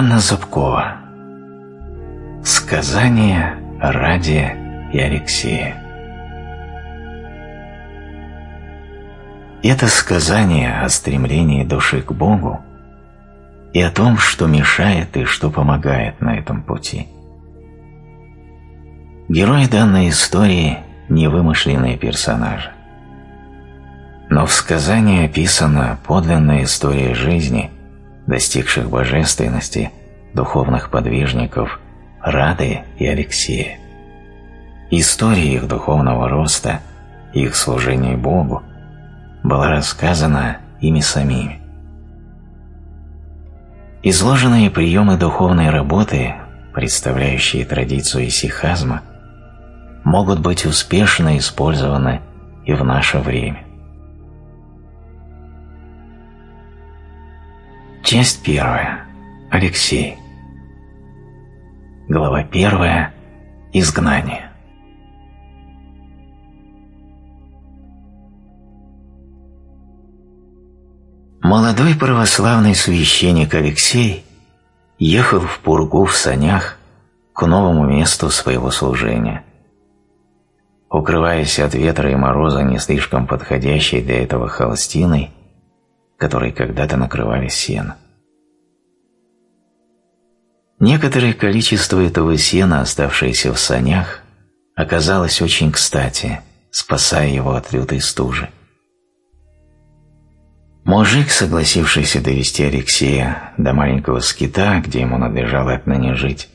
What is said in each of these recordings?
Анна Зубкова Сказание ради и Алексея Это сказание о стремлении души к Богу и о том, что мешает и что помогает на этом пути. Герои данной истории – невымышленные персонажи. Но в сказании описана подлинная история жизни, достигших божественности, духовных подвижников Рады и Алексея. История их духовного роста, их служения Богу была рассказана ими самими. Изложенные приемы духовной работы, представляющие традицию сихазма, могут быть успешно использованы и в наше время. Часть первая. Алексей. Глава первая. Изгнание. Молодой православный священник Алексей ехал в Пургу в санях к новому месту своего служения. Укрываясь от ветра и мороза не слишком подходящей для этого холстиной, которые когда-то накрывали сено. Некоторое количество этого сена, оставшееся в санях, оказалось очень кстати, спасая его от лютой стужи. Мужик, согласившийся довести Алексея до маленького скита, где ему надлежало отныне жить,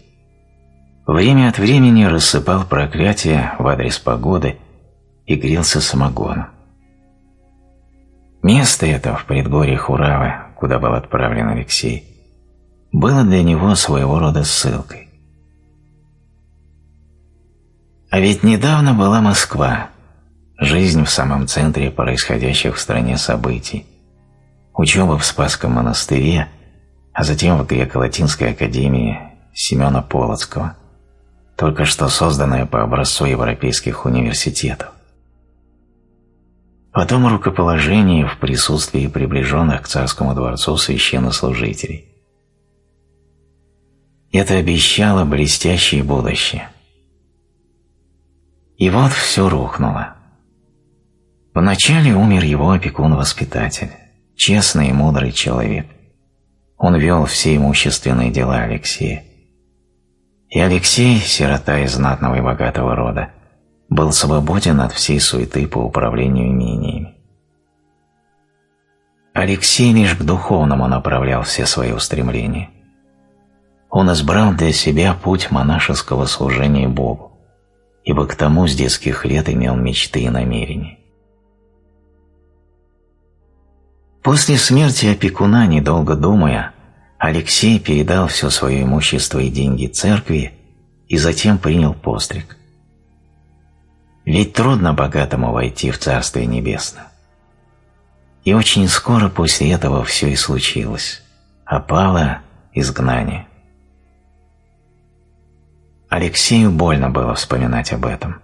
время от времени рассыпал проклятия в адрес погоды и грелся самогоном. Место это в предгорье Хуравы, куда был отправлен Алексей, было для него своего рода ссылкой. А ведь недавно была Москва, жизнь в самом центре происходящих в стране событий, учеба в Спасском монастыре, а затем в греко-латинской академии Семена Полоцкого, только что созданная по образцу европейских университетов. Потом рукоположение в присутствии приближенных к царскому дворцу священнослужителей. Это обещало блестящее будущее. И вот все рухнуло. Вначале умер его опекун-воспитатель, честный и мудрый человек. Он вел все имущественные дела Алексея. И Алексей, сирота из знатного и богатого рода, был свободен от всей суеты по управлению имениями. Алексей лишь к духовному направлял все свои устремления. Он избрал для себя путь монашеского служения Богу, ибо к тому с детских лет имел мечты и намерения. После смерти опекуна, недолго думая, Алексей передал все свое имущество и деньги церкви и затем принял постриг. Ведь трудно богатому войти в Царствие Небесное. И очень скоро после этого все и случилось. Опало изгнание. Алексею больно было вспоминать об этом.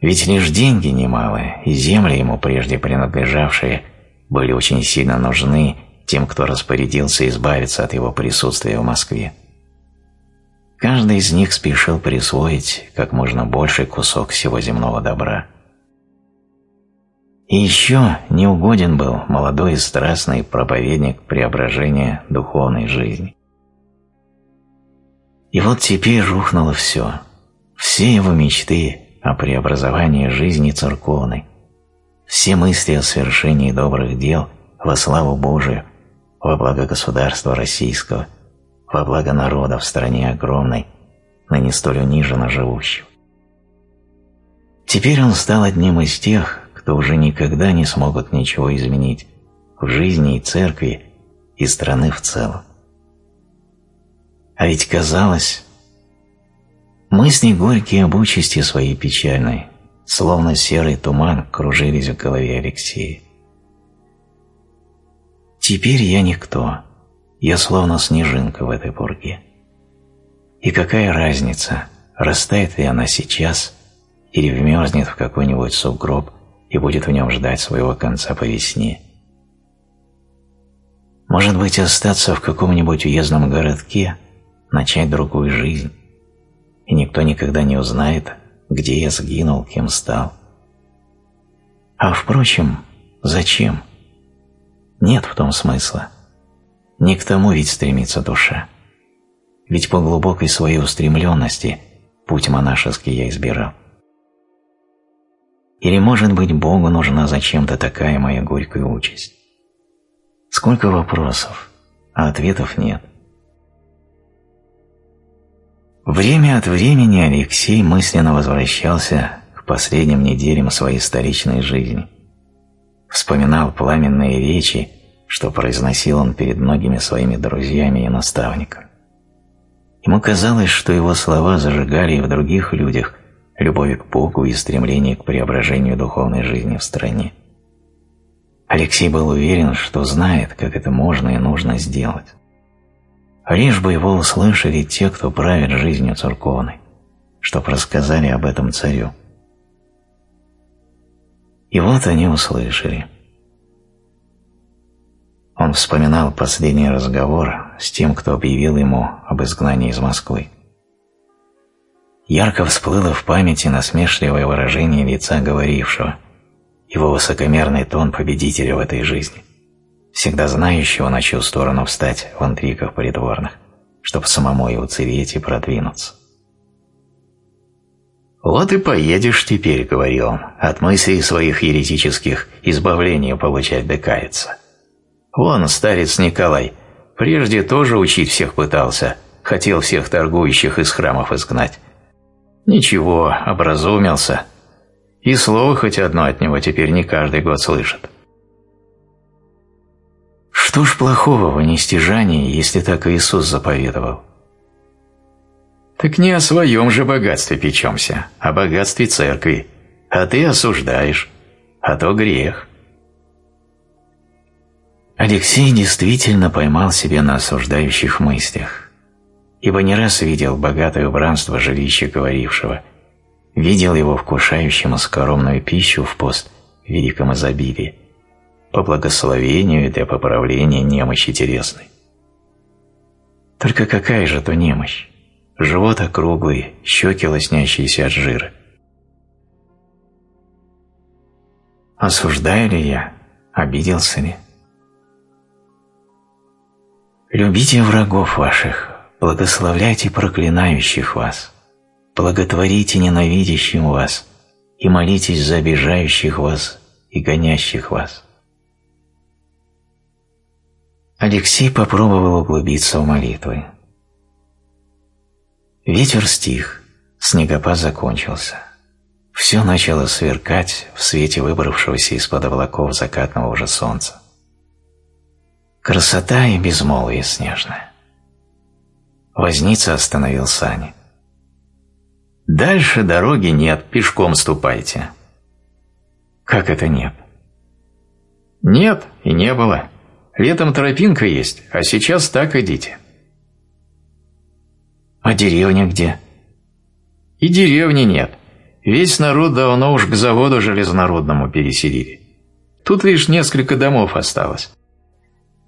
Ведь лишь деньги немалые и земли ему прежде принадлежавшие были очень сильно нужны тем, кто распорядился избавиться от его присутствия в Москве. Каждый из них спешил присвоить как можно больший кусок всего земного добра. И еще неугоден был молодой и страстный проповедник преображения духовной жизни. И вот теперь рухнуло все, все его мечты о преобразовании жизни церковной, все мысли о совершении добрых дел во славу Божию, во благо государства российского, во благо народа в стране огромной, но не столь униженно живущего. Теперь он стал одним из тех, кто уже никогда не смогут ничего изменить в жизни и церкви, и страны в целом. А ведь казалось, мысли горькие об участи своей печальной, словно серый туман, кружились в голове Алексея. Теперь я никто, я словно снежинка в этой бурге. И какая разница, растает ли она сейчас или вмерзнет в какой-нибудь сугроб и будет в нем ждать своего конца по весне. Может быть, остаться в каком-нибудь уездном городке, начать другую жизнь, и никто никогда не узнает, где я сгинул, кем стал. А впрочем, зачем? Нет в том смысла. Не к тому ведь стремится душа. Ведь по глубокой своей устремленности путь монашеский я избирал. Или, может быть, Богу нужна зачем-то такая моя горькая участь? Сколько вопросов, а ответов нет. Время от времени Алексей мысленно возвращался к последним неделям своей столичной жизни. Вспоминал пламенные речи, что произносил он перед многими своими друзьями и наставниками. Ему казалось, что его слова зажигали и в других людях любовь к Богу и стремление к преображению духовной жизни в стране. Алексей был уверен, что знает, как это можно и нужно сделать лишь бы его услышали те, кто правит жизнью церковной, чтоб рассказали об этом царю. И вот они услышали. Он вспоминал последний разговор с тем, кто объявил ему об изгнании из Москвы. Ярко всплыло в памяти насмешливое выражение лица говорившего, его высокомерный тон победителя в этой жизни – всегда знающего, на чью сторону встать в интригах придворных, чтобы самому и уцелеть и продвинуться. «Вот и поедешь теперь», — говорил он, — «от мыслей своих еретических избавления получать докаяться. Вон старец Николай, прежде тоже учить всех пытался, хотел всех торгующих из храмов изгнать. Ничего, образумился, и слово хоть одно от него теперь не каждый год слышит. Что ж плохого в нестяжании, если так Иисус заповедовал? Так не о своем же богатстве печемся, о богатстве церкви, а ты осуждаешь, а то грех. Алексей действительно поймал себя на осуждающих мыслях, ибо не раз видел богатое убранство жилища говорившего, видел его вкушающим скоромную пищу в пост в великом изобилии, по благословению и для поправления немощи телесной. Только какая же то немощь? Живот округлый, щеки лоснящиеся от жира. Осуждаю ли я? Обиделся ли? Любите врагов ваших, благословляйте проклинающих вас, благотворите ненавидящим вас и молитесь за обижающих вас и гонящих вас. Алексей попробовал углубиться в молитвы. Ветер стих, снегопад закончился. Все начало сверкать в свете выбравшегося из-под облаков закатного уже солнца. Красота и безмолвие снежное. Возница остановил сани. «Дальше дороги нет, пешком ступайте». «Как это нет?» «Нет, и не было. Летом тропинка есть, а сейчас так идите. А деревня где? И деревни нет. Весь народ давно уж к заводу железнородному переселили. Тут лишь несколько домов осталось.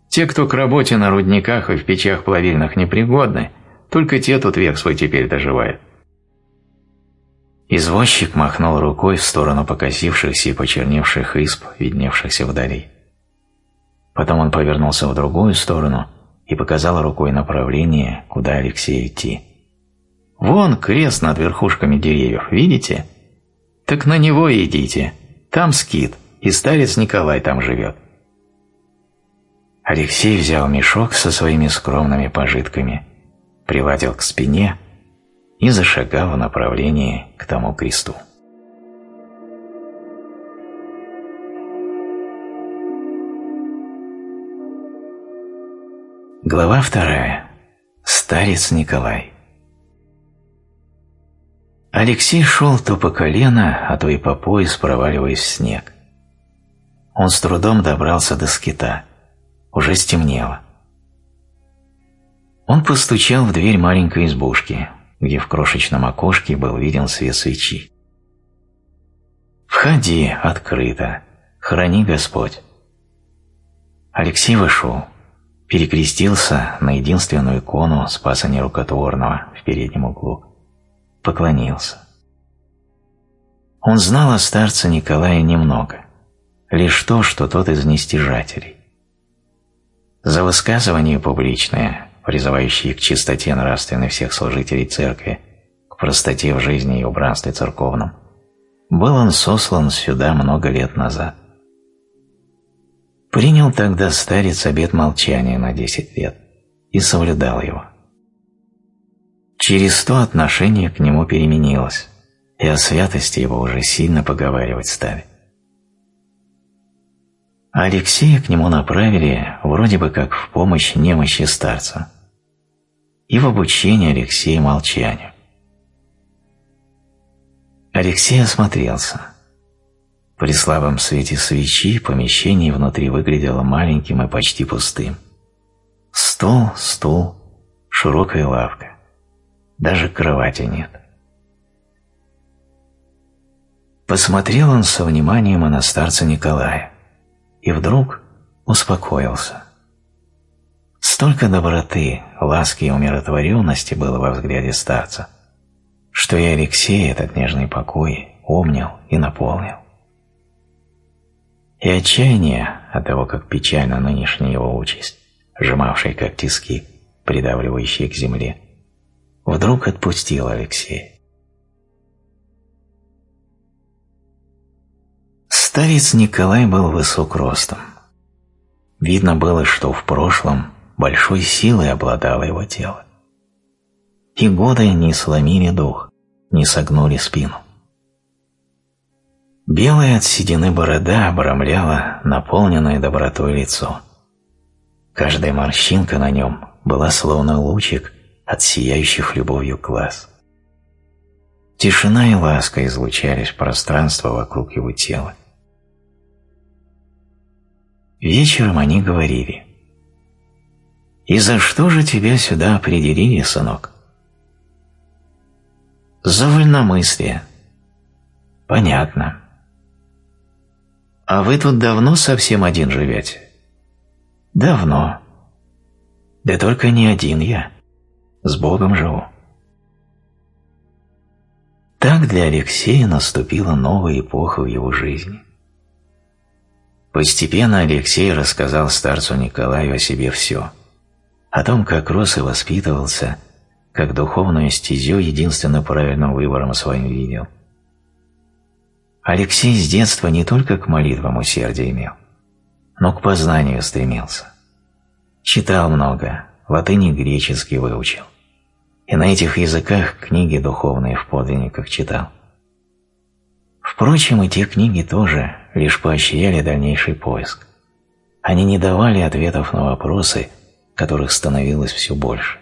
Те, кто к работе на рудниках и в печах плавильных непригодны, только те тут век свой теперь доживают. Извозчик махнул рукой в сторону покосившихся и почерневших исп, видневшихся вдали. Потом он повернулся в другую сторону и показал рукой направление, куда Алексею идти. «Вон крест над верхушками деревьев, видите? Так на него идите. Там скит, и старец Николай там живет». Алексей взял мешок со своими скромными пожитками, приладил к спине и зашагал в направлении к тому кресту. Глава вторая. Старец Николай. Алексей шел то по колено, а то и по пояс, проваливаясь в снег. Он с трудом добрался до скита. Уже стемнело. Он постучал в дверь маленькой избушки, где в крошечном окошке был виден свет свечи. «Входи, открыто, храни Господь». Алексей вышел. перекрестился на единственную икону Спаса Нерукотворного в переднем углу, поклонился. Он знал о старце Николая немного, лишь то, что тот из нестяжателей. За высказывание публичное, призывающее к чистоте нравственной всех служителей церкви, к простоте в жизни и убранстве церковном, был он сослан сюда много лет назад. Принял тогда старец обет молчания на десять лет и соблюдал его. Через то отношение к нему переменилось, и о святости его уже сильно поговаривать стали. А Алексея к нему направили вроде бы как в помощь немощи старца и в обучение Алексея молчанию. Алексей осмотрелся. При слабом свете свечи помещение внутри выглядело маленьким и почти пустым. Стол, стул, широкая лавка. Даже кровати нет. Посмотрел он со вниманием на старца Николая и вдруг успокоился. Столько доброты, ласки и умиротворенности было во взгляде старца, что и Алексей этот нежный покой обнял и наполнил. И отчаяние от того, как печально нынешняя его участь, сжимавшая как тиски, придавливающие к земле, вдруг отпустил Алексея. Старец Николай был высок ростом. Видно было, что в прошлом большой силой обладало его тело. И годы не сломили дух, не согнули спину. Белая от седины борода обрамляла наполненное добротой лицо. Каждая морщинка на нем была словно лучик от сияющих любовью глаз. Тишина и ласка излучались в пространство вокруг его тела. Вечером они говорили. «И за что же тебя сюда определили, сынок?» «За вольномыслие». «Понятно». «А вы тут давно совсем один живете?» «Давно». «Да только не один я. С Богом живу». Так для Алексея наступила новая эпоха в его жизни. Постепенно Алексей рассказал старцу Николаю о себе все. О том, как рос и воспитывался, как духовную стезю единственно правильным выбором своим видел. Алексей с детства не только к молитвам усердие имел, но к познанию стремился. Читал много, латыни греческий выучил. И на этих языках книги духовные в подлинниках читал. Впрочем, и те книги тоже лишь поощряли дальнейший поиск. Они не давали ответов на вопросы, которых становилось все больше.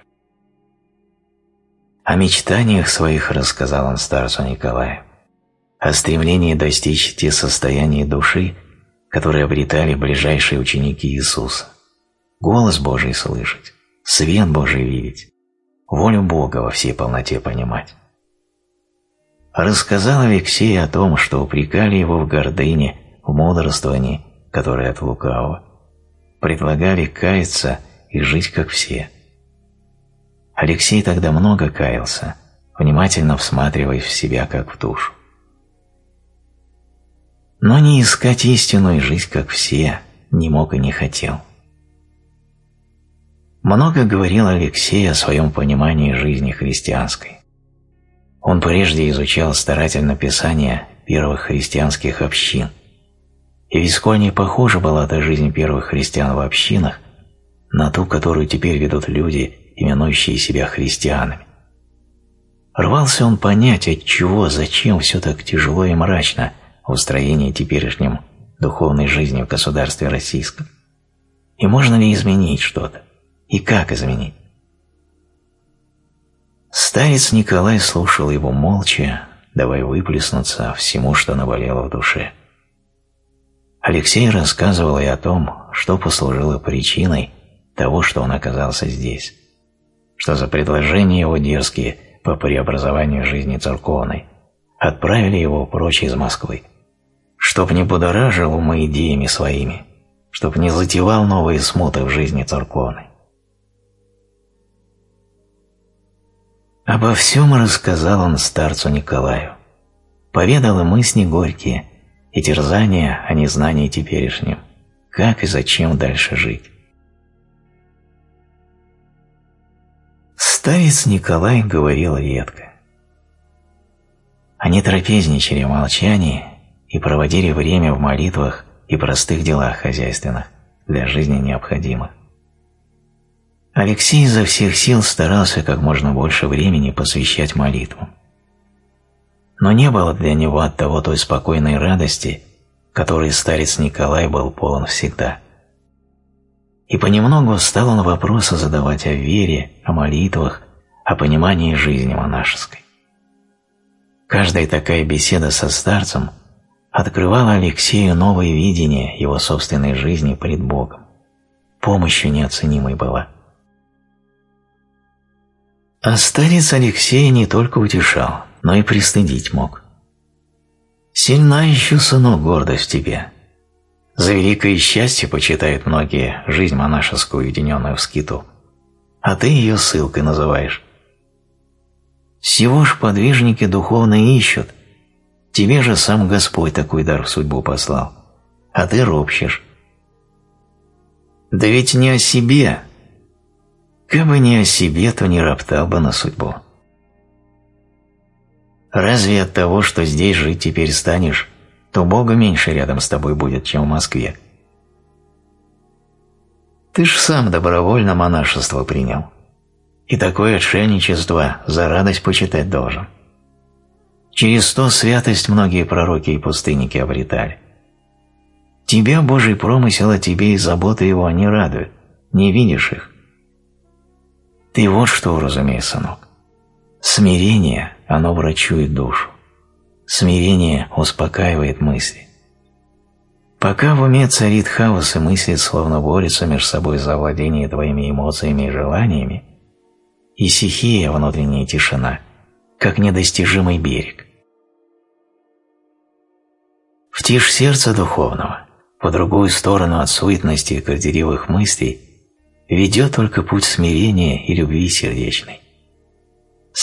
О мечтаниях своих рассказал он старцу Николаю, о стремлении достичь те состояния души, которые обретали ближайшие ученики Иисуса, голос Божий слышать, свет Божий видеть, волю Бога во всей полноте понимать. Рассказал Алексей о том, что упрекали его в гордыне в мудрствовании, которое от лукавого, предлагали каяться и жить как все. Алексей тогда много каялся, внимательно всматриваясь в себя как в душу. Но не искать истину и жить как все не мог и не хотел. Много говорил Алексей о своем понимании жизни христианской. Он прежде изучал старательно Писание первых христианских общин – и ведь не похожа была эта жизнь первых христиан в общинах на ту, которую теперь ведут люди, именующие себя христианами. Рвался он понять, от чего, зачем все так тяжело и мрачно в устроении теперешнем духовной жизни в государстве российском. И можно ли изменить что-то? И как изменить? Старец Николай слушал его молча, давая выплеснуться всему, что наболело в душе. Алексей рассказывал и о том, что послужило причиной того, что он оказался здесь, что за предложения его дерзкие по преобразованию жизни церковной отправили его прочь из Москвы, чтоб не будоражил умы идеями своими, чтоб не затевал новые смуты в жизни церковной. Обо всем рассказал он старцу Николаю, поведал и мысли горькие, и терзания о незнании теперешнем, как и зачем дальше жить. Старец Николай говорил редко. Они трапезничали в молчании и проводили время в молитвах и простых делах хозяйственных, для жизни необходимых. Алексей изо всех сил старался как можно больше времени посвящать молитвам. Но не было для него от того той спокойной радости, которой старец Николай был полон всегда. И понемногу стал он вопросы задавать о вере, о молитвах, о понимании жизни монашеской. Каждая такая беседа со старцем открывала Алексею новое видение его собственной жизни пред Богом. Помощью неоценимой была. А старец Алексея не только утешал, но и пристыдить мог. «Сильна еще, сынок, гордость тебе. За великое счастье почитают многие жизнь монашескую, уединенную в скиту, а ты ее ссылкой называешь. Всего ж подвижники духовно ищут. Тебе же сам Господь такой дар в судьбу послал, а ты ропщешь. Да ведь не о себе. Как бы не о себе, то не роптал бы на судьбу. Разве от того, что здесь жить теперь станешь, то Бога меньше рядом с тобой будет, чем в Москве? Ты ж сам добровольно монашество принял и такое отшельничество за радость почитать должен. Через сто святость многие пророки и пустынники обретали. Тебя Божий промысел о тебе и забота его не радуют, не видишь их. Ты вот что уразумей, сынок. Смирение, оно врачует душу. Смирение успокаивает мысли. Пока в уме царит хаос и мысли словно борются между собой за владение твоими эмоциями и желаниями, и стихия внутренняя тишина, как недостижимый берег. В тишь сердца духовного, по другую сторону от суетности и горделивых мыслей, ведет только путь смирения и любви сердечной.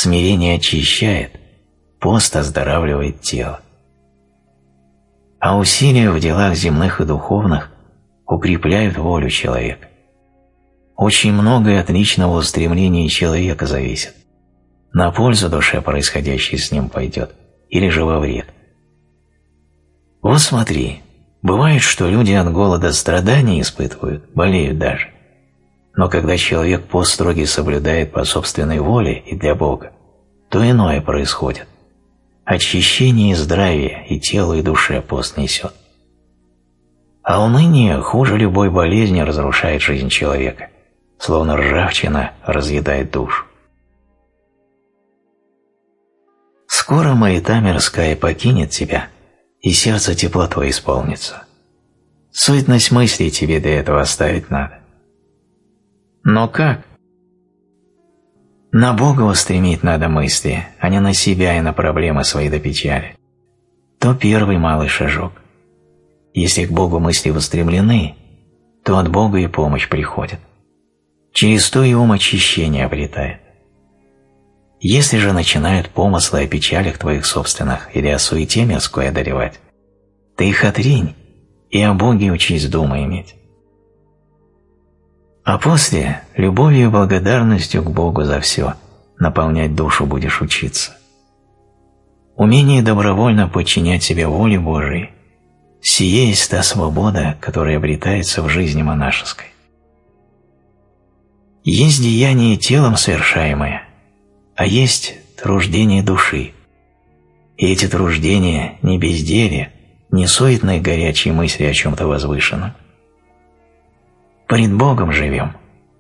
Смирение очищает, пост оздоравливает тело. А усилия в делах земных и духовных укрепляют волю человека. Очень многое от личного устремления человека зависит. На пользу душе происходящее с ним пойдет, или же во вред. Вот смотри, бывает, что люди от голода страдания испытывают, болеют даже. Но когда человек пост строгий соблюдает по собственной воле и для Бога, то иное происходит. Очищение и здравие и телу, и душе пост несет. А уныние хуже любой болезни разрушает жизнь человека – словно ржавчина разъедает душу. Скоро маята мирская покинет тебя, и сердце теплотой исполнится. Суетность мыслей тебе до этого оставить надо. Но как? На Бога устремить надо мысли, а не на себя и на проблемы свои до печали. То первый малый шажок. Если к Богу мысли устремлены, то от Бога и помощь приходит. Через то и ум очищение обретает. Если же начинают помыслы о печалях твоих собственных или о суете мирской одолевать, ты их отринь и о Боге учись думы иметь. А после любовью и благодарностью к Богу за все наполнять душу будешь учиться. Умение добровольно подчинять себе воле Божией – сие есть та свобода, которая обретается в жизни монашеской. Есть деяние телом совершаемое, а есть труждение души. И эти труждения не безделие, не суетные горячие мысли о чем-то возвышенном. Пред Богом живем,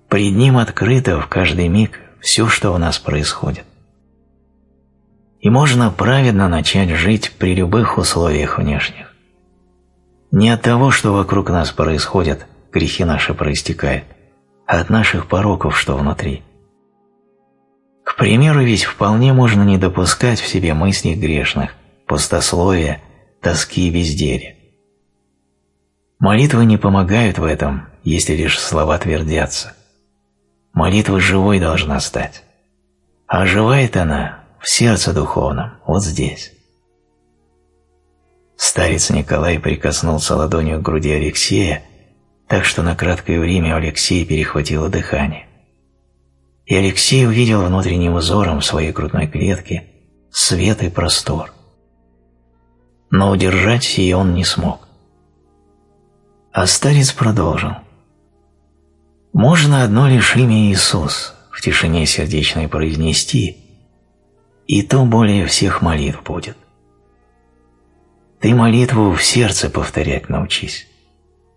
пред Ним открыто в каждый миг все, что у нас происходит. И можно праведно начать жить при любых условиях внешних. Не от того, что вокруг нас происходит, грехи наши проистекают – от наших пороков, что внутри. К примеру, ведь вполне можно не допускать в себе мыслей грешных, пустословия, тоски и безделия. Молитвы не помогают в этом, если лишь слова твердятся. Молитва живой должна стать. А оживает она в сердце духовном, вот здесь. Старец Николай прикоснулся ладонью к груди Алексея, так что на краткое время у Алексея перехватило дыхание. И Алексей увидел внутренним взором в своей грудной клетке свет и простор. Но удержать сие он не смог. А старец продолжил. «Можно одно лишь имя Иисус в тишине сердечной произнести, и то более всех молитв будет. Ты молитву в сердце повторять научись,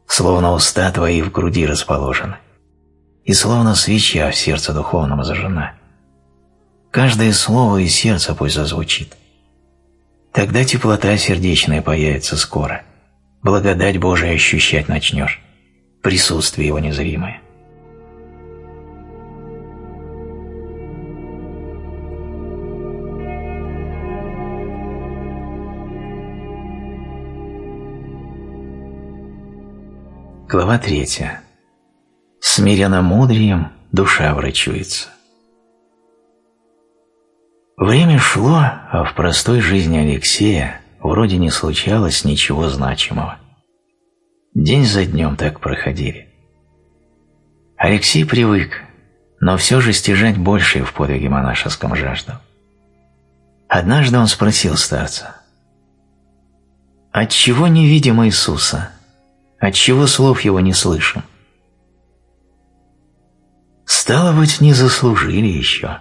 словно уста твои в груди расположены, и словно свеча в сердце духовном зажжена. Каждое слово из сердца пусть зазвучит. Тогда теплота сердечная появится скоро – благодать Божия ощущать начнешь, присутствие Его незримое. Глава третья. Смиренно мудрием душа врачуется. Время шло, а в простой жизни Алексея вроде не случалось ничего значимого. День за днем так проходили. Алексей привык, но все же стяжать большее в подвиге монашеском жаждал. Однажды он спросил старца, «Отчего не видим Иисуса? Отчего слов Его не слышим?» «Стало быть, не заслужили еще».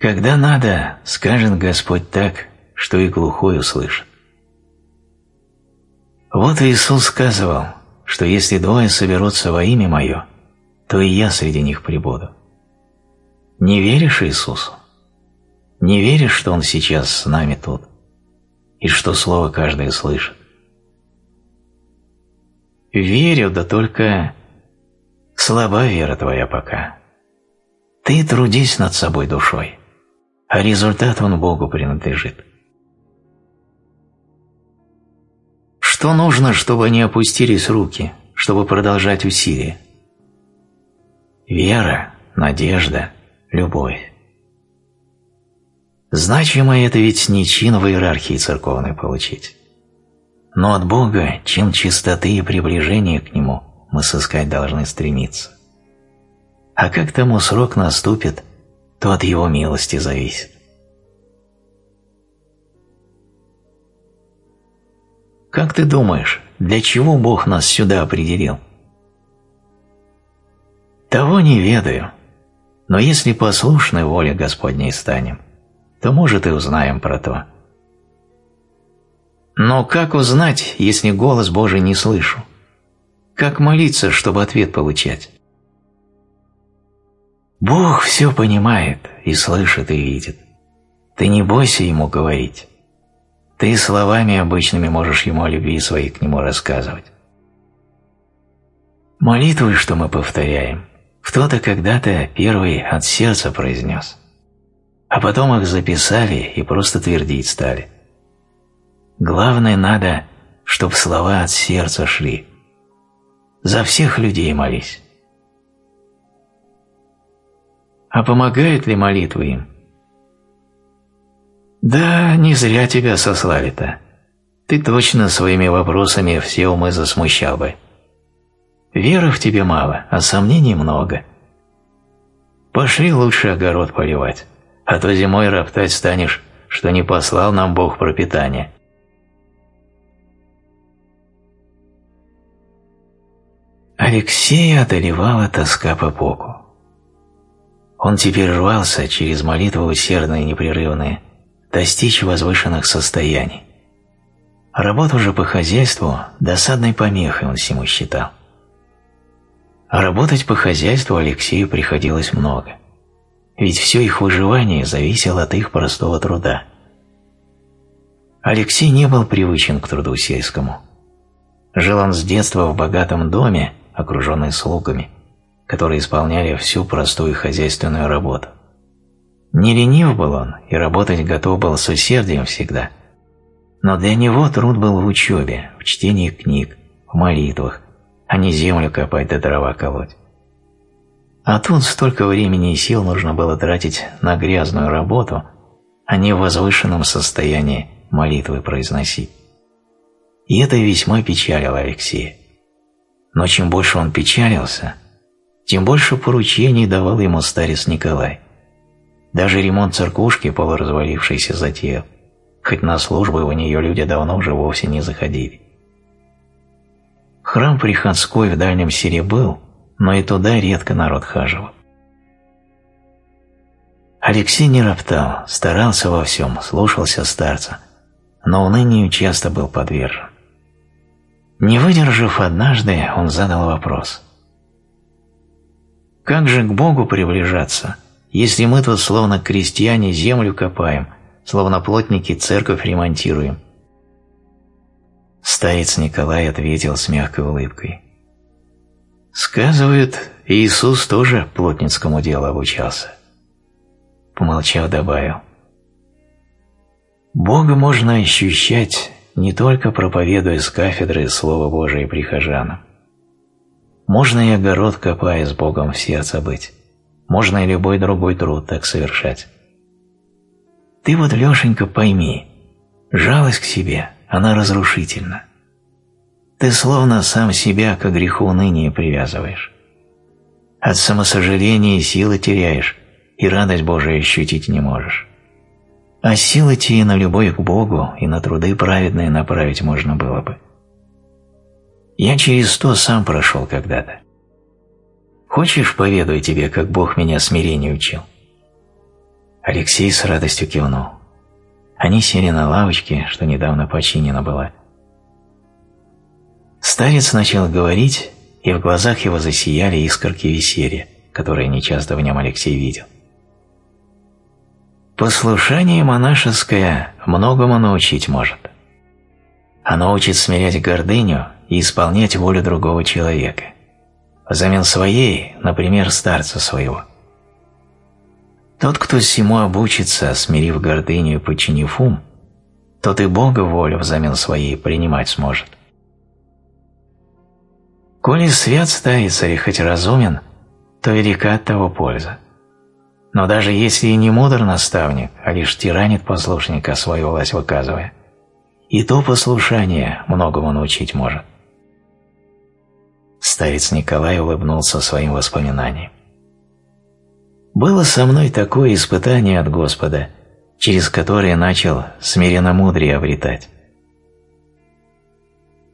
Когда надо, скажет Господь так, что и глухой услышит. Вот Иисус сказывал, что если двое соберутся во имя Мое, то и я среди них прибуду. Не веришь Иисусу? Не веришь, что Он сейчас с нами тут, и что Слово каждый слышит? Верю, да только слаба вера твоя пока. Ты трудись над собой душой, а результат он Богу принадлежит. Что нужно, чтобы не опустились руки, чтобы продолжать усилия? Вера, надежда, любовь. Значимо это ведь не чин в иерархии церковной получить. Но от Бога чин чистоты и приближения к Нему мы сыскать должны стремиться. А как тому срок наступит, то от Его милости зависит. Как ты думаешь, для чего Бог нас сюда определил? Того не ведаю, но если послушны воле Господней станем, то, может, и узнаем про то. Но как узнать, если голос Божий не слышу? Как молиться, чтобы ответ получать? Бог все понимает и слышит и видит. Ты не бойся Ему говорить. Ты словами обычными можешь ему о любви своей к нему рассказывать. Молитвы, что мы повторяем, кто-то когда-то первый от сердца произнес, а потом их записали и просто твердить стали. Главное надо, чтобы слова от сердца шли. За всех людей молись. А помогают ли молитвы им? Да, не зря тебя сослали-то. Ты точно своими вопросами все умы засмущал бы. Веры в тебе мало, а сомнений много. Пошли лучше огород поливать, а то зимой роптать станешь, что не послал нам Бог пропитание. Алексея одолевала тоска по Богу. Он теперь рвался через молитвы усердные и непрерывные, достичь возвышенных состояний. Работу же по хозяйству досадной помехой он всему считал. Работать по хозяйству Алексею приходилось много, ведь все их выживание зависело от их простого труда. Алексей не был привычен к труду сельскому. Жил он с детства в богатом доме, окруженный слугами, которые исполняли всю простую хозяйственную работу – не ленив был он и работать готов был с усердием всегда. Но для него труд был в учебе, в чтении книг, в молитвах, а не землю копать да дрова колоть. А тут столько времени и сил нужно было тратить на грязную работу, а не в возвышенном состоянии молитвы произносить. И это весьма печалило Алексея. Но чем больше он печалился, тем больше поручений давал ему старец Николай. Даже ремонт церквушки полуразвалившейся затеял, хоть на службы в нее люди давно уже вовсе не заходили. Храм приходской в Дальнем Сире был, но и туда редко народ хаживал. Алексей не роптал, старался во всем, слушался старца, но унынию часто был подвержен. Не выдержав однажды, он задал вопрос. «Как же к Богу приближаться, если мы тут словно крестьяне землю копаем, словно плотники церковь ремонтируем?» Старец Николай ответил с мягкой улыбкой. Сказывают, Иисус тоже плотницкому делу обучался. Помолчав, добавил. Бога можно ощущать, не только проповедуя с кафедры Слово Божие прихожанам. Можно и огород, копая с Богом в сердце быть. Можно и любой другой труд так совершать. Ты вот, Лешенька, пойми, жалость к себе, она разрушительна. Ты словно сам себя к греху ныне привязываешь. От самосожаления силы теряешь, и радость Божию ощутить не можешь. А силы те на любовь к Богу и на труды праведные направить можно было бы. Я через то сам прошел когда-то. Хочешь, поведаю тебе, как Бог меня смирению учил?» Алексей с радостью кивнул. Они сели на лавочке, что недавно починена была, Старец начал говорить, и в глазах его засияли искорки веселья, которые нечасто в нем Алексей видел. Послушание монашеское многому научить может. Оно учит смирять гордыню и исполнять волю другого человека, взамен своей, например, старца своего. Тот, кто всему обучится, смирив гордыню и подчинив ум, тот и Бога волю взамен своей принимать сможет. Коли свет ставится и хоть разумен, то велика от того польза. Но даже если и не мудр наставник, а лишь тиранит послушника, свою власть выказывая, и то послушание многому научить может. Старец Николай улыбнулся своим воспоминанием. Было со мной такое испытание от Господа, через которое начал смиренно мудрее обретать.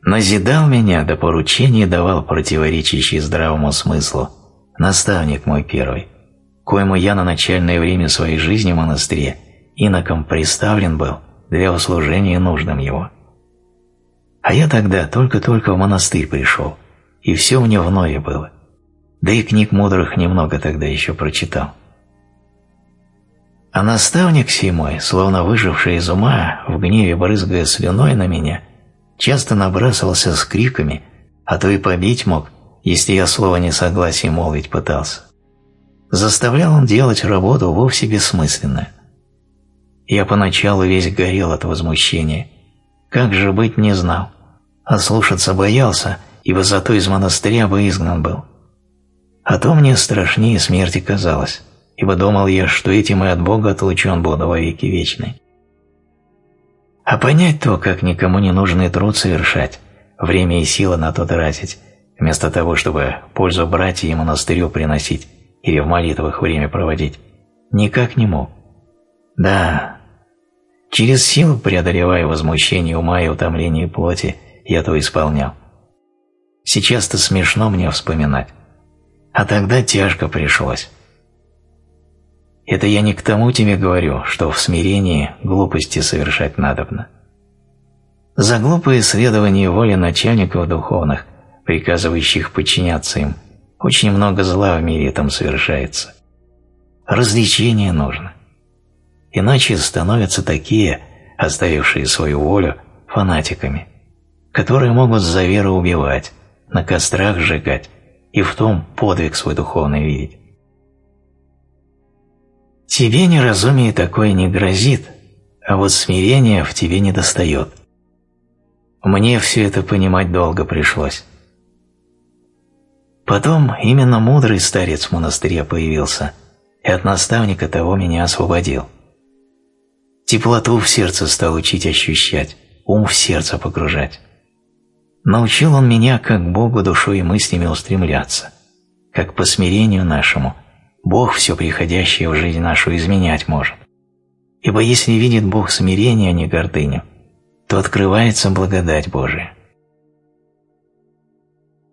Назидал меня до поручения давал противоречащий здравому смыслу наставник мой первый, коему я на начальное время своей жизни в монастыре иноком представлен был для услужения нужным его. А я тогда только-только в монастырь пришел, и все мне вновь было, да и книг мудрых немного тогда еще прочитал. А наставник сей мой, словно выживший из ума, в гневе брызгая слюной на меня, часто набрасывался с криками, а то и побить мог, если я слово несогласия молвить пытался. Заставлял он делать работу вовсе бессмысленную. Я поначалу весь горел от возмущения. Как же быть не знал, а слушаться боялся, ибо зато из монастыря бы изгнан был. А то мне страшнее смерти казалось, ибо думал я, что этим и от Бога отлучен буду во веки вечные. А понять то, как никому не нужный труд совершать, время и силы на то тратить, вместо того, чтобы пользу брать и монастырю приносить или в молитвах время проводить, никак не мог. Да, через силу преодолевая возмущение ума и утомление плоти, я то исполнял. Сейчас-то смешно мне вспоминать, а тогда тяжко пришлось. Это я не к тому тебе говорю, что в смирении глупости совершать надобно. За глупое исследование воли начальников духовных, приказывающих подчиняться им, очень много зла в мире этом совершается. Развлечение нужно. Иначе становятся такие, оставившие свою волю, фанатиками, которые могут за веру убивать, на кострах сжигать и в том подвиг свой духовный видеть. Тебе неразумие такое не грозит, а вот смирение в тебе не достает. Мне все это понимать долго пришлось. Потом именно мудрый старец в монастыре появился, и от наставника того меня освободил. Теплоту в сердце стал учить ощущать, ум в сердце погружать. Научил он меня, как Богу душой и мыслями устремляться, как по смирению нашему Бог все приходящее в жизнь нашу изменять может. Ибо если видит Бог смирение, а не гордыню, то открывается благодать Божия.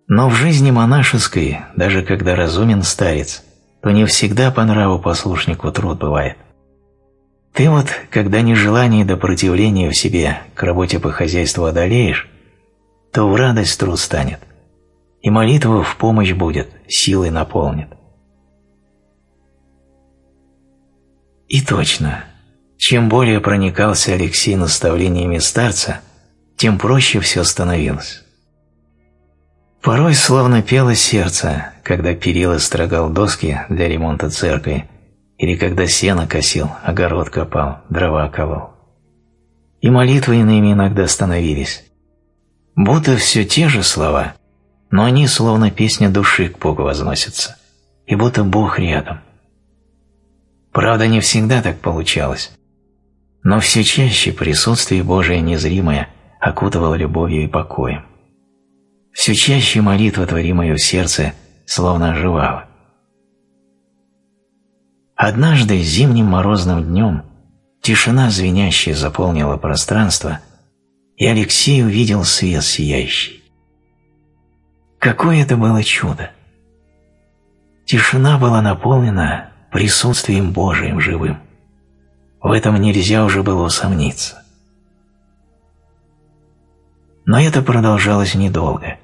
Но в жизни монашеской, даже когда разумен старец, то не всегда по нраву послушнику труд бывает. Ты вот, когда нежелание до противления в себе к работе по хозяйству одолеешь, то в радость труд станет, и молитва в помощь будет, силой наполнит. И точно, чем более проникался Алексей наставлениями старца, тем проще все становилось. Порой словно пело сердце, когда перила строгал доски для ремонта церкви, или когда сено косил, огород копал, дрова колол. И молитвы иными иногда становились. Будто все те же слова, но они словно песня души к Богу возносятся, и будто Бог рядом. Правда, не всегда так получалось, но все чаще присутствие Божие незримое окутывало любовью и покоем. Все чаще молитва, творимая в сердце, словно оживала. Однажды зимним морозным днем тишина звенящая заполнила пространство, и Алексей увидел свет сияющий. Какое это было чудо! Тишина была наполнена присутствием Божиим живым. В этом нельзя уже было усомниться. Но это продолжалось недолго,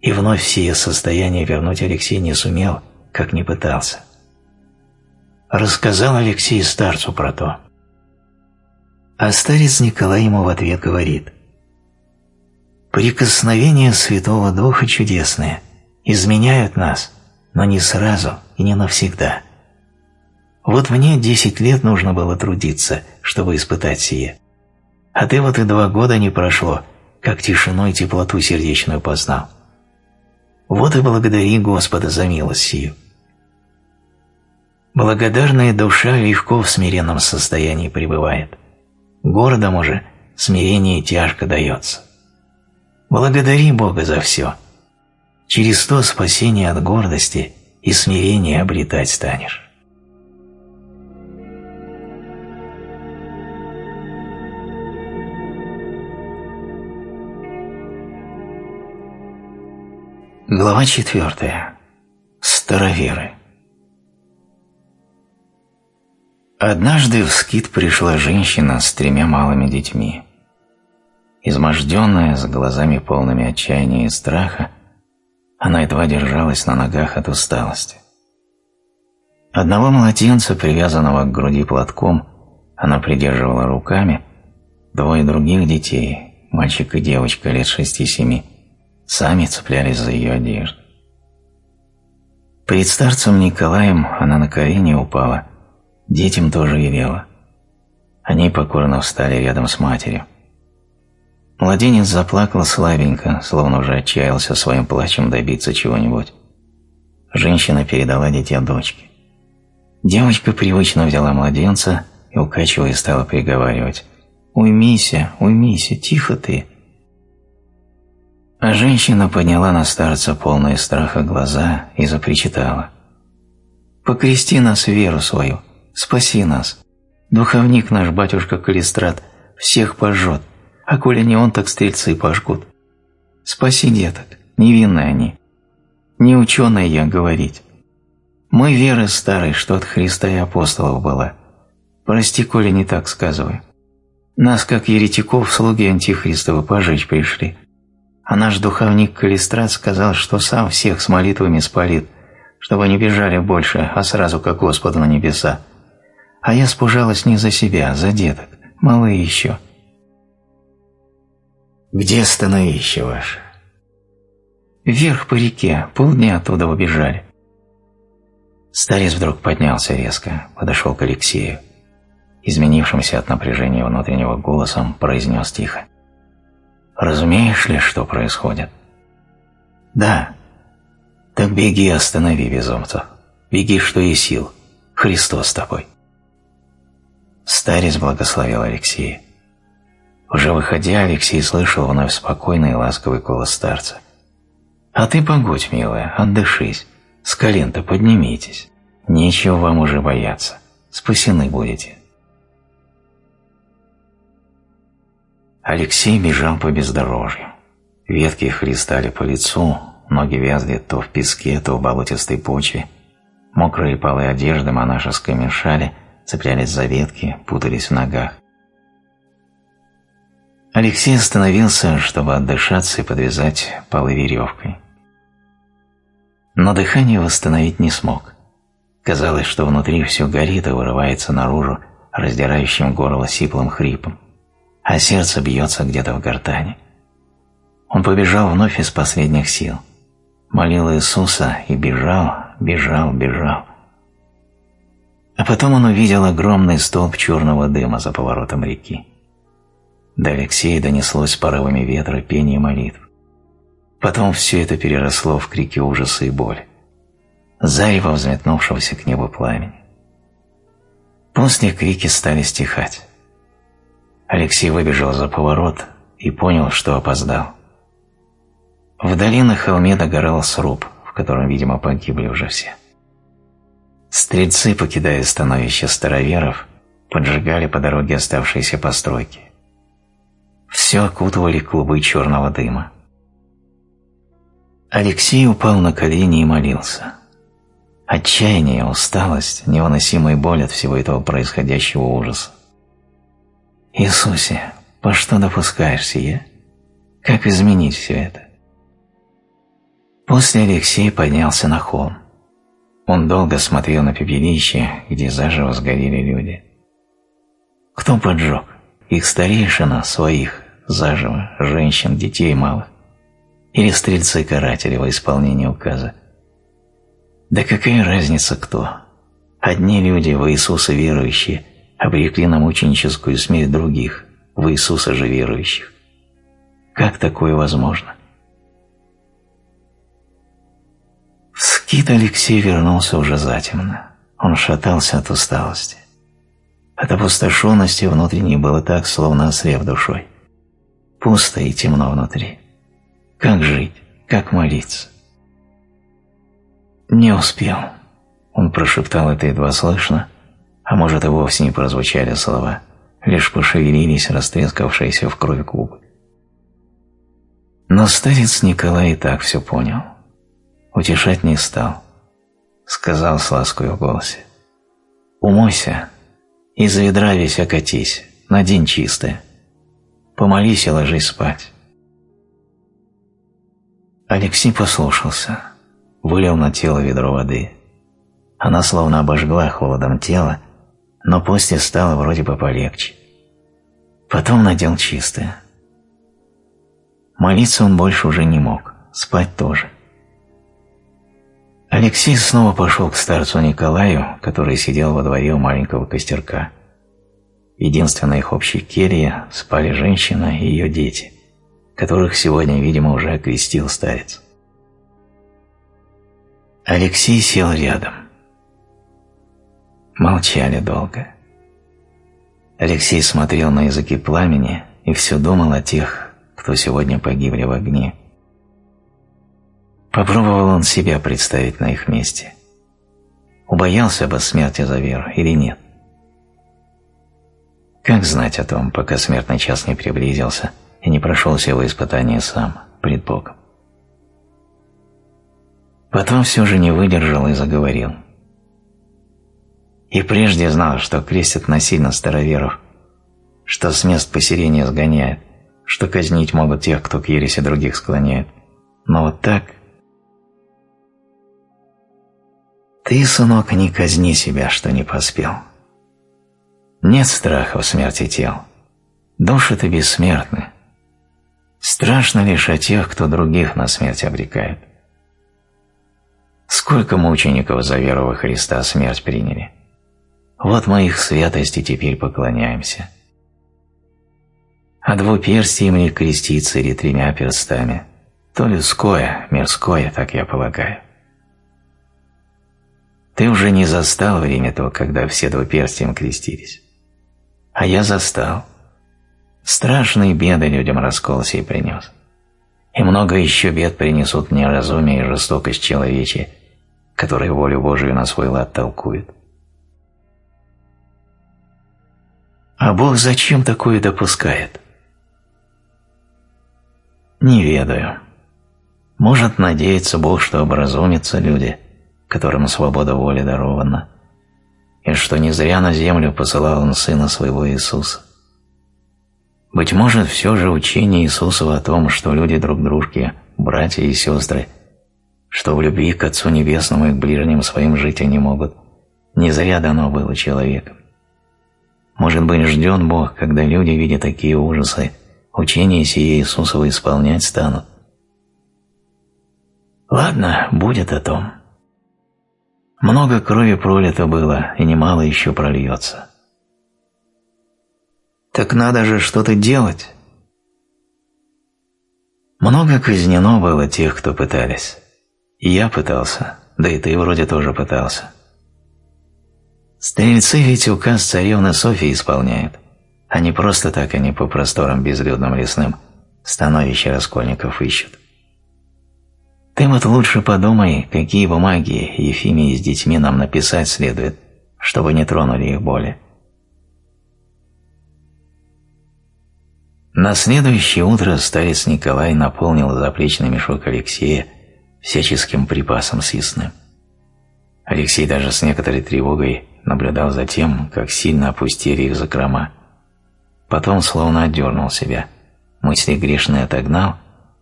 и вновь сие состояние вернуть Алексей не сумел, как не пытался. Рассказал Алексей старцу про то. А старец Николай ему в ответ говорит «Прикосновения Святого Духа чудесные изменяют нас, но не сразу и не навсегда». Вот мне десять лет нужно было трудиться, чтобы испытать сие. А ты вот и два года не прошло, как тишину и теплоту сердечную познал. Вот и благодари Господа за милость сию. Благодарная душа легко в смиренном состоянии пребывает. Гордому же смирение тяжко дается. Благодари Бога за все. Через то спасение от гордости и смирение обретать станешь. Глава 4. Староверы. Однажды в скит пришла женщина с тремя малыми детьми. Изможденная, с глазами полными отчаяния и страха, она едва держалась на ногах от усталости. Одного младенца, привязанного к груди платком, она придерживала руками, двое других детей, мальчик и девочка лет шести-семи, сами цеплялись за ее одежду. Перед старцем Николаем она на колени упала, детям тоже велела. Они покорно встали рядом с матерью. Младенец заплакал слабенько, словно уже отчаялся своим плачем добиться чего-нибудь. Женщина передала дитя дочке. Девочка привычно взяла младенца и, укачивая, стала приговаривать «Уймися, уймися, тихо ты!» А женщина подняла на старца полные страха глаза и запричитала. «Покрести нас веру свою, спаси нас. Духовник наш, батюшка Калистрат, всех пожжет, а коли не он, так стрельцы пожгут. Спаси деток, невинные они. Не ученые я говорить. Мы веры старой, что от Христа и апостолов была. Прости, коли не так сказываю. Нас, как еретиков, слуги Антихристова, пожечь пришли. А наш духовник Калистрат сказал, что сам всех с молитвами спалит, чтобы не бежали больше, а сразу как Господу на небеса. А я спужалась не за себя, а за деток, малые еще. Где становище ваше? Вверх по реке, полдня оттуда убежали. Старец вдруг поднялся резко, подошел к Алексею. Изменившимся от напряжения внутреннего голосом произнес тихо. Разумеешь ли, что происходит? Да. Так беги останови безумцев. Беги, что и сил. Христос с тобой. Старец благословил Алексея. Уже выходя, Алексей слышал вновь спокойный и ласковый голос старца. «А ты погодь, милая, отдышись. С колен-то поднимитесь. Нечего вам уже бояться. Спасены будете». Алексей бежал по бездорожью. Ветки хлестали по лицу, ноги вязли то в песке, то в болотистой почве. Мокрые полы одежды монашеской мешали, цеплялись за ветки, путались в ногах. Алексей остановился, чтобы отдышаться и подвязать полы веревкой. Но дыхание восстановить не смог. Казалось, что внутри все горит и вырывается наружу раздирающим горло сиплым хрипом а сердце бьется где-то в гортани. Он побежал вновь из последних сил, молил Иисуса и бежал, бежал, бежал. А потом он увидел огромный столб черного дыма за поворотом реки. До Алексея донеслось порывами ветра пение молитв. Потом все это переросло в крики ужаса и боли. Зарево взметнувшегося к небу пламени. После крики стали стихать. Алексей выбежал за поворот и понял, что опоздал. Вдали на холме догорал сруб, в котором, видимо, погибли уже все. Стрельцы, покидая становище староверов, поджигали по дороге оставшиеся постройки. Все окутывали клубы черного дыма. Алексей упал на колени и молился. Отчаяние, усталость, невыносимая боль от всего этого происходящего ужаса. Иисусе, по что допускаешь сие? Как изменить все это? После Алексей поднялся на холм. Он долго смотрел на пепелище, где заживо сгорели люди. Кто поджег? Их старейшина, своих, заживо, женщин, детей малых? Или стрельцы-каратели во исполнении указа? Да какая разница кто? Одни люди во Иисуса верующие – обрекли на мученическую смерть других, в Иисуса же верующих. Как такое возможно? В скит Алексей вернулся уже затемно. Он шатался от усталости. От опустошенности внутренней было так, словно ослеп душой. Пусто и темно внутри. Как жить? Как молиться? Не успел. Он прошептал это едва слышно, а может и вовсе не прозвучали слова, лишь пошевелились растрескавшиеся в кровь губы. Но старец Николай и так все понял. Утешать не стал. Сказал с лаской в голосе. «Умойся, из ведра весь окатись, надень чистое. Помолись и ложись спать». Алексей послушался, вылил на тело ведро воды. Она словно обожгла холодом тело но после стало вроде бы полегче. Потом надел чистое. Молиться он больше уже не мог, спать тоже. Алексей снова пошел к старцу Николаю, который сидел во дворе у маленького костерка. Единственная их общей келья спали женщина и ее дети, которых сегодня, видимо, уже окрестил старец. Алексей сел рядом. Молчали долго. Алексей смотрел на языки пламени и все думал о тех, кто сегодня погибли в огне. Попробовал он себя представить на их месте. Убоялся бы смерти за веру или нет? Как знать о том, пока смертный час не приблизился и не прошел его испытание сам, пред Богом? Потом все же не выдержал и заговорил – и прежде знал, что крестят насильно староверов, что с мест поселения сгоняют, что казнить могут тех, кто к ереси других склоняет. Но вот так... Ты, сынок, не казни себя, что не поспел. Нет страха в смерти тел. Души-то бессмертны. Страшно лишь о тех, кто других на смерть обрекает. Сколько мучеников за веру во Христа смерть приняли. Вот мы их святости теперь поклоняемся. А двуперстием ли креститься или тремя перстами? То людское, мирское, так я полагаю. Ты уже не застал время то, когда все двуперстием крестились. А я застал. Страшные беды людям раскол сей принес. И много еще бед принесут неразумие и жестокость человечья, которые волю Божию на свой лад толкуют. А Бог зачем такое допускает? Не ведаю. Может надеяться Бог, что образумятся люди, которым свобода воли дарована, и что не зря на землю посылал Он Сына Своего Иисуса. Быть может, все же учение Иисусова о том, что люди друг дружке, братья и сестры, что в любви к Отцу Небесному и к ближним своим жить они могут, не зря дано было человеком. Может быть, ждет Бог, когда люди, видя такие ужасы, учение сие Иисусова исполнять станут. Ладно, будет о том. Много крови пролито было, и немало еще прольется. Так надо же что-то делать. Много казнено было тех, кто пытались. И я пытался, да и ты вроде тоже пытался. Стрельцы ведь указ царевны Софии исполняют, а не просто так они по просторам безлюдным лесным становища раскольников ищут. Ты вот лучше подумай, какие бумаги Ефимии с детьми нам написать следует, чтобы не тронули их боли. На следующее утро старец Николай наполнил заплечный мешок Алексея всяческим припасом съестным. Алексей даже с некоторой тревогой наблюдал за тем, как сильно опустили их закрома. Потом словно отдернул себя, мысли грешные отогнал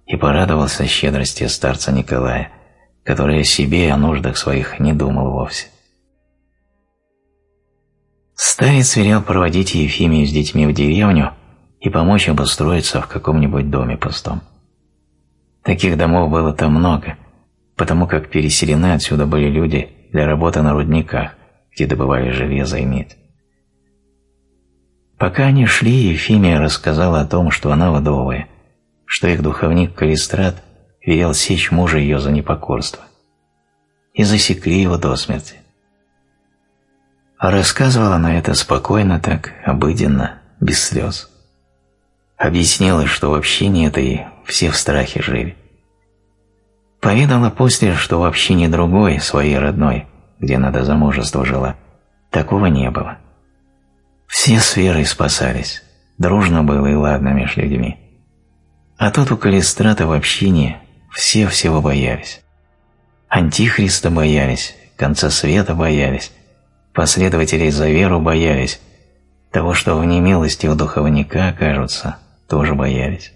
и порадовался щедрости старца Николая, который о себе и о нуждах своих не думал вовсе. Старец велел проводить Ефимию с детьми в деревню и помочь обустроиться в каком-нибудь доме пустом. Таких домов было там много, потому как переселены отсюда были люди для работы на рудниках, где добывали железо и медь. Пока они шли, Ефимия рассказала о том, что она вдовая, что их духовник Калистрат велел сечь мужа ее за непокорство. И засекли его до смерти. А рассказывала она это спокойно так, обыденно, без слез. Объяснила, что в общине этой все в страхе жили. Поведала после, что в общине другой, своей родной, где она до замужества жила, такого не было. Все с верой спасались, дружно было и ладно между людьми. А тут у Калистрата в общине все всего боялись. Антихриста боялись, конца света боялись, последователей за веру боялись, того, что в немилости у духовника окажутся, тоже боялись.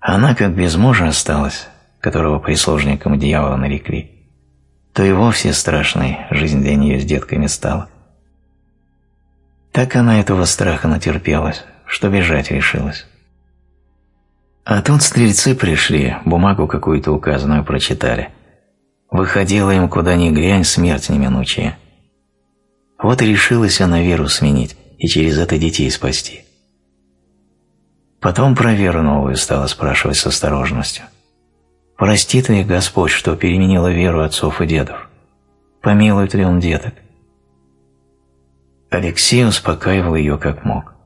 Она, как без мужа осталась, которого прислужником дьявола нарекли, то и вовсе страшной жизнь для нее с детками стала. Так она этого страха натерпелась, что бежать решилась. А тут стрельцы пришли, бумагу какую-то указанную прочитали. Выходила им куда ни глянь, смерть неминучая. Вот и решилась она веру сменить и через это детей спасти. Потом про веру новую стала спрашивать с осторожностью. Простит ли Господь, что переменила веру отцов и дедов? Помилует ли Он деток? Алексей успокаивал ее как мог.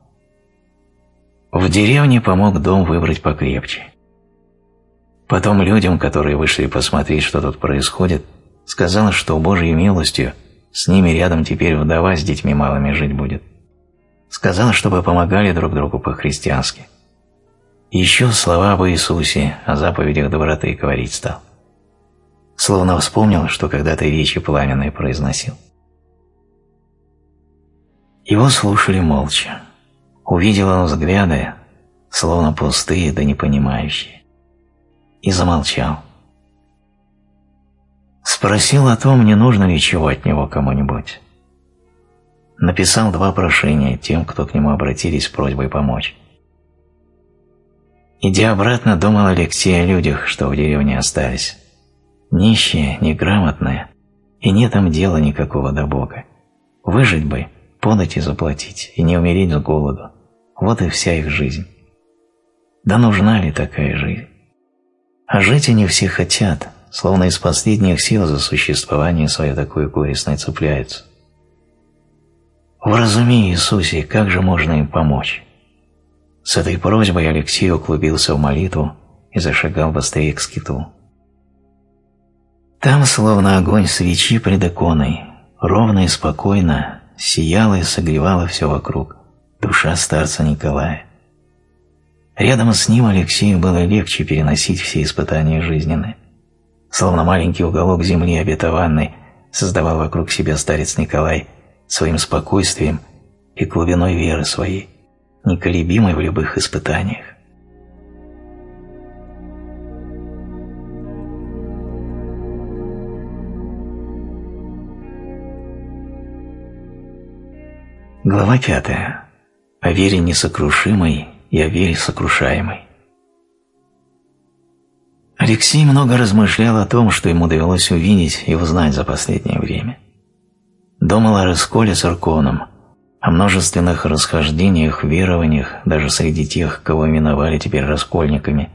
В деревне помог дом выбрать покрепче. Потом людям, которые вышли посмотреть, что тут происходит, сказала, что Божьей милостью с ними рядом теперь вдова с детьми малыми жить будет. Сказала, чтобы помогали друг другу по-христиански. Еще слова об Иисусе, о заповедях доброты говорить стал. Словно вспомнил, что когда-то речи пламенные произносил. Его слушали молча. Увидел он взгляды, словно пустые да непонимающие, и замолчал. Спросил о том, не нужно ли чего от него кому-нибудь. Написал два прошения тем, кто к нему обратились с просьбой помочь. Идя обратно, думал Алексей о людях, что в деревне остались. Нищие, неграмотные, и нет им дела никакого до Бога. Выжить бы – подать и заплатить, и не умереть с голоду. Вот и вся их жизнь. Да нужна ли такая жизнь? А жить они все хотят, словно из последних сил за существование свое такое горестное цепляются. Вразуми, Иисусе, как же можно им помочь? С этой просьбой Алексей углубился в молитву и зашагал быстрее к скиту. Там, словно огонь свечи пред иконой, ровно и спокойно сияла и согревала все вокруг душа старца Николая. Рядом с ним Алексею было легче переносить все испытания жизненные. Словно маленький уголок земли обетованный создавал вокруг себя старец Николай своим спокойствием и глубиной веры своей, неколебимой в любых испытаниях. Глава пятая. О вере несокрушимой и о вере сокрушаемой. Алексей много размышлял о том, что ему довелось увидеть и узнать за последнее время. Думал о расколе церковном, о множественных расхождениях, верованиях, даже среди тех, кого именовали теперь раскольниками,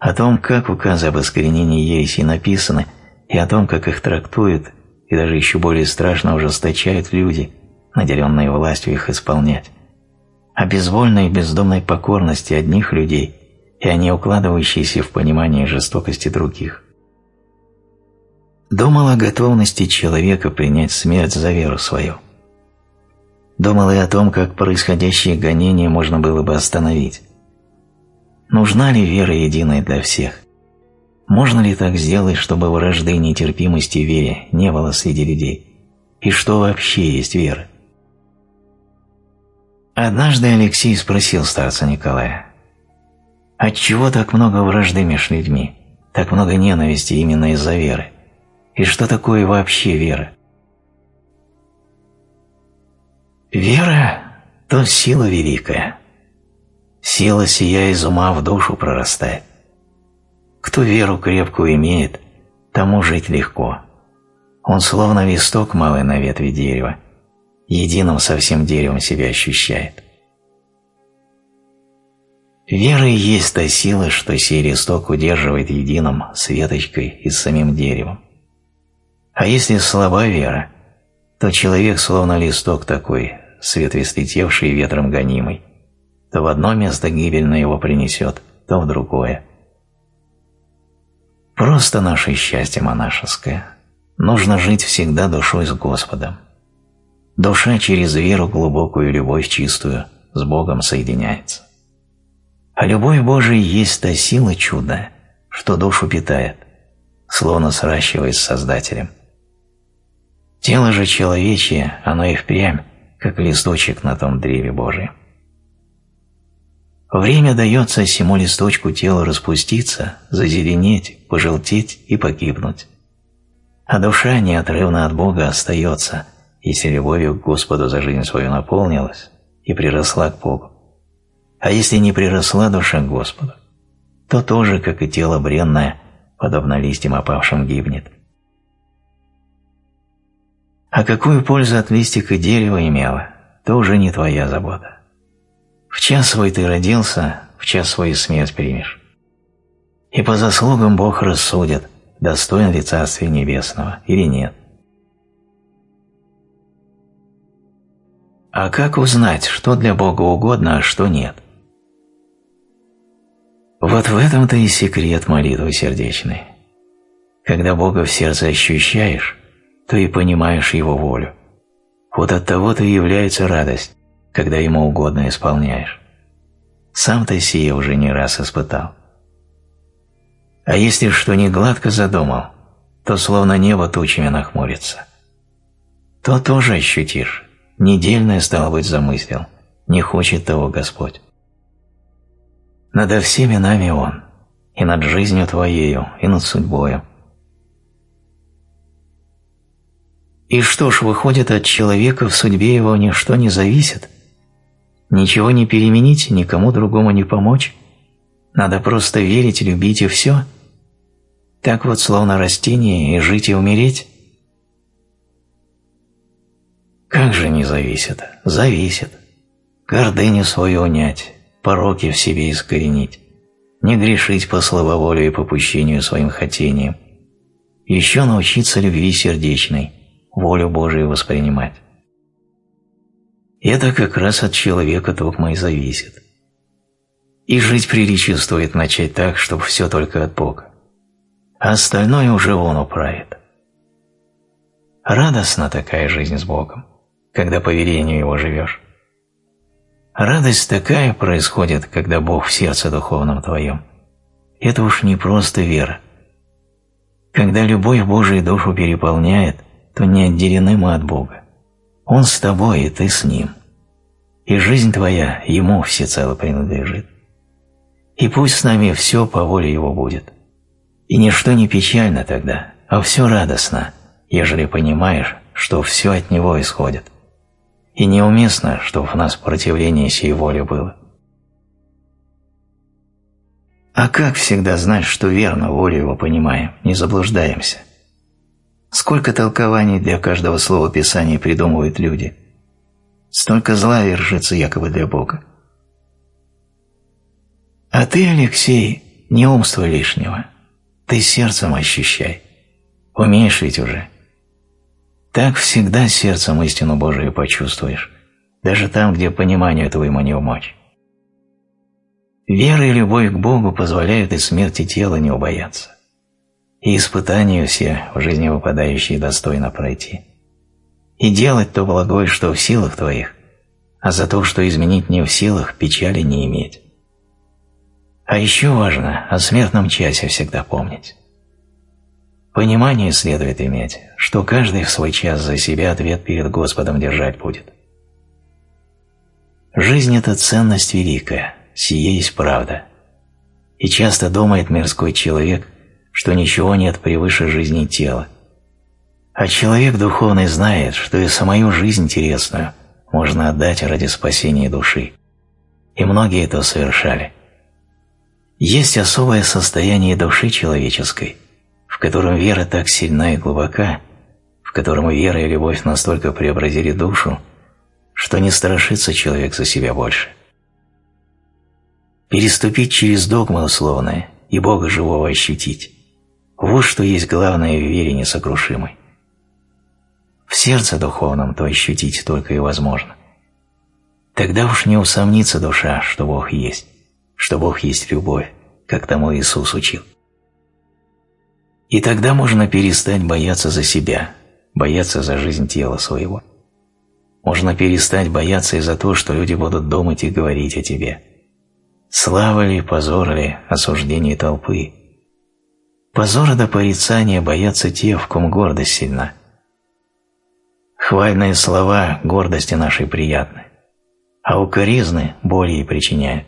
о том, как указы об искоренении ереси написаны, и о том, как их трактуют, и даже еще более страшно ужесточают люди, наделенные властью их исполнять, о безвольной и бездомной покорности одних людей и о не в понимание жестокости других. Думал о готовности человека принять смерть за веру свою. Думал и о том, как происходящие гонения можно было бы остановить. Нужна ли вера единая для всех? Можно ли так сделать, чтобы вражды и нетерпимости вере не было среди людей? И что вообще есть вера? Однажды Алексей спросил старца Николая, «Отчего так много вражды между людьми, так много ненависти именно из-за веры? И что такое вообще вера?» Вера – то сила великая. Сила сия из ума в душу прорастает. Кто веру крепкую имеет, тому жить легко. Он словно листок малый на ветви дерева – единым со всем деревом себя ощущает. Вера и есть та сила, что сей листок удерживает единым с веточкой и с самим деревом. А если слаба вера, то человек словно листок такой, с ветви слетевший ветром гонимый, то в одно место гибельно его принесет, то в другое. Просто наше счастье монашеское. Нужно жить всегда душой с Господом. Душа через веру глубокую любовь чистую с Богом соединяется. А любовь Божия есть та сила чуда, что душу питает, словно сращиваясь с Создателем. Тело же человечье, оно и впрямь, как листочек на том древе Божьем. Время дается всему листочку телу распуститься, зазеленеть, пожелтеть и погибнуть. А душа неотрывно от Бога остается – если любовью к Господу за жизнь свою наполнилась и приросла к Богу. А если не приросла душа к Господу, то тоже, как и тело бренное, подобно листьям опавшим гибнет. А какую пользу от листика дерева имела, то уже не твоя забота. В час свой ты родился, в час свою смерть примешь. И по заслугам Бог рассудит, достоин ли Царствия Небесного или нет. А как узнать, что для Бога угодно, а что нет? Вот в этом-то и секрет молитвы сердечной. Когда Бога в сердце ощущаешь, то и понимаешь Его волю. Вот от того-то и является радость, когда Ему угодно исполняешь. Сам ты сие уже не раз испытал. А если что не гладко задумал, то словно небо тучами нахмурится. То тоже ощутишь, Недельное, стало быть, замыслил. Не хочет того Господь. Надо всеми нами Он, и над жизнью Твоею, и над судьбою. И что ж, выходит, от человека в судьбе его ничто не зависит? Ничего не переменить, никому другому не помочь? Надо просто верить, любить и все? Так вот, словно растение, и жить, и умереть? Как же не зависит? Зависит. гордыню свою унять, пороки в себе искоренить, не грешить по слововолию и попущению своим хотениям, еще научиться любви сердечной, волю Божию воспринимать. Это как раз от человека только и зависит. И жить приличествует начать так, чтобы все только от Бога. А остальное уже Он управит. Радостна такая жизнь с Богом, когда по велению Его живешь. Радость такая происходит, когда Бог в сердце духовном твоем. Это уж не просто вера. Когда любовь Божия душу переполняет, то не отделены мы от Бога. Он с тобой, и ты с Ним. И жизнь твоя Ему всецело принадлежит. И пусть с нами все по воле Его будет. И ничто не печально тогда, а все радостно, ежели понимаешь, что все от Него исходит. И неуместно, чтобы в нас противление сей воле было. А как всегда знать, что верно волю Его понимаем, не заблуждаемся? Сколько толкований для каждого слова Писания придумывают люди. Столько зла вершится якобы для Бога. А ты, Алексей, не умствуй лишнего. Ты сердцем ощущай. Умеешь ведь уже. Так всегда сердцем истину Божию почувствуешь, даже там, где пониманию твоему не умочь. Вера и любовь к Богу позволяют и смерти тела не убояться, и испытания все в жизни выпадающие достойно пройти, и делать то благое, что в силах твоих, а за то, что изменить не в силах, печали не иметь. А еще важно о смертном часе всегда помнить. Понимание следует иметь, что каждый в свой час за себя ответ перед Господом держать будет. Жизнь – это ценность великая, сие есть правда. И часто думает мирской человек, что ничего нет превыше жизни тела. А человек духовный знает, что и самую жизнь телесную можно отдать ради спасения души. И многие это совершали. Есть особое состояние души человеческой – в котором вера так сильна и глубока, в котором вера и любовь настолько преобразили душу, что не страшится человек за себя больше. Переступить через догмы условные и Бога живого ощутить – вот что есть главное в вере несокрушимой. В сердце духовном то ощутить только и возможно. Тогда уж не усомнится душа, что Бог есть, что Бог есть любовь, как тому Иисус учил. И тогда можно перестать бояться за себя, бояться за жизнь тела своего. Можно перестать бояться и за то, что люди будут думать и говорить о тебе. Слава ли, позор ли, осуждение толпы. Позора до порицания боятся те, в ком гордость сильна. Хвальные слова гордости нашей приятны, а укоризны боли ей причиняют.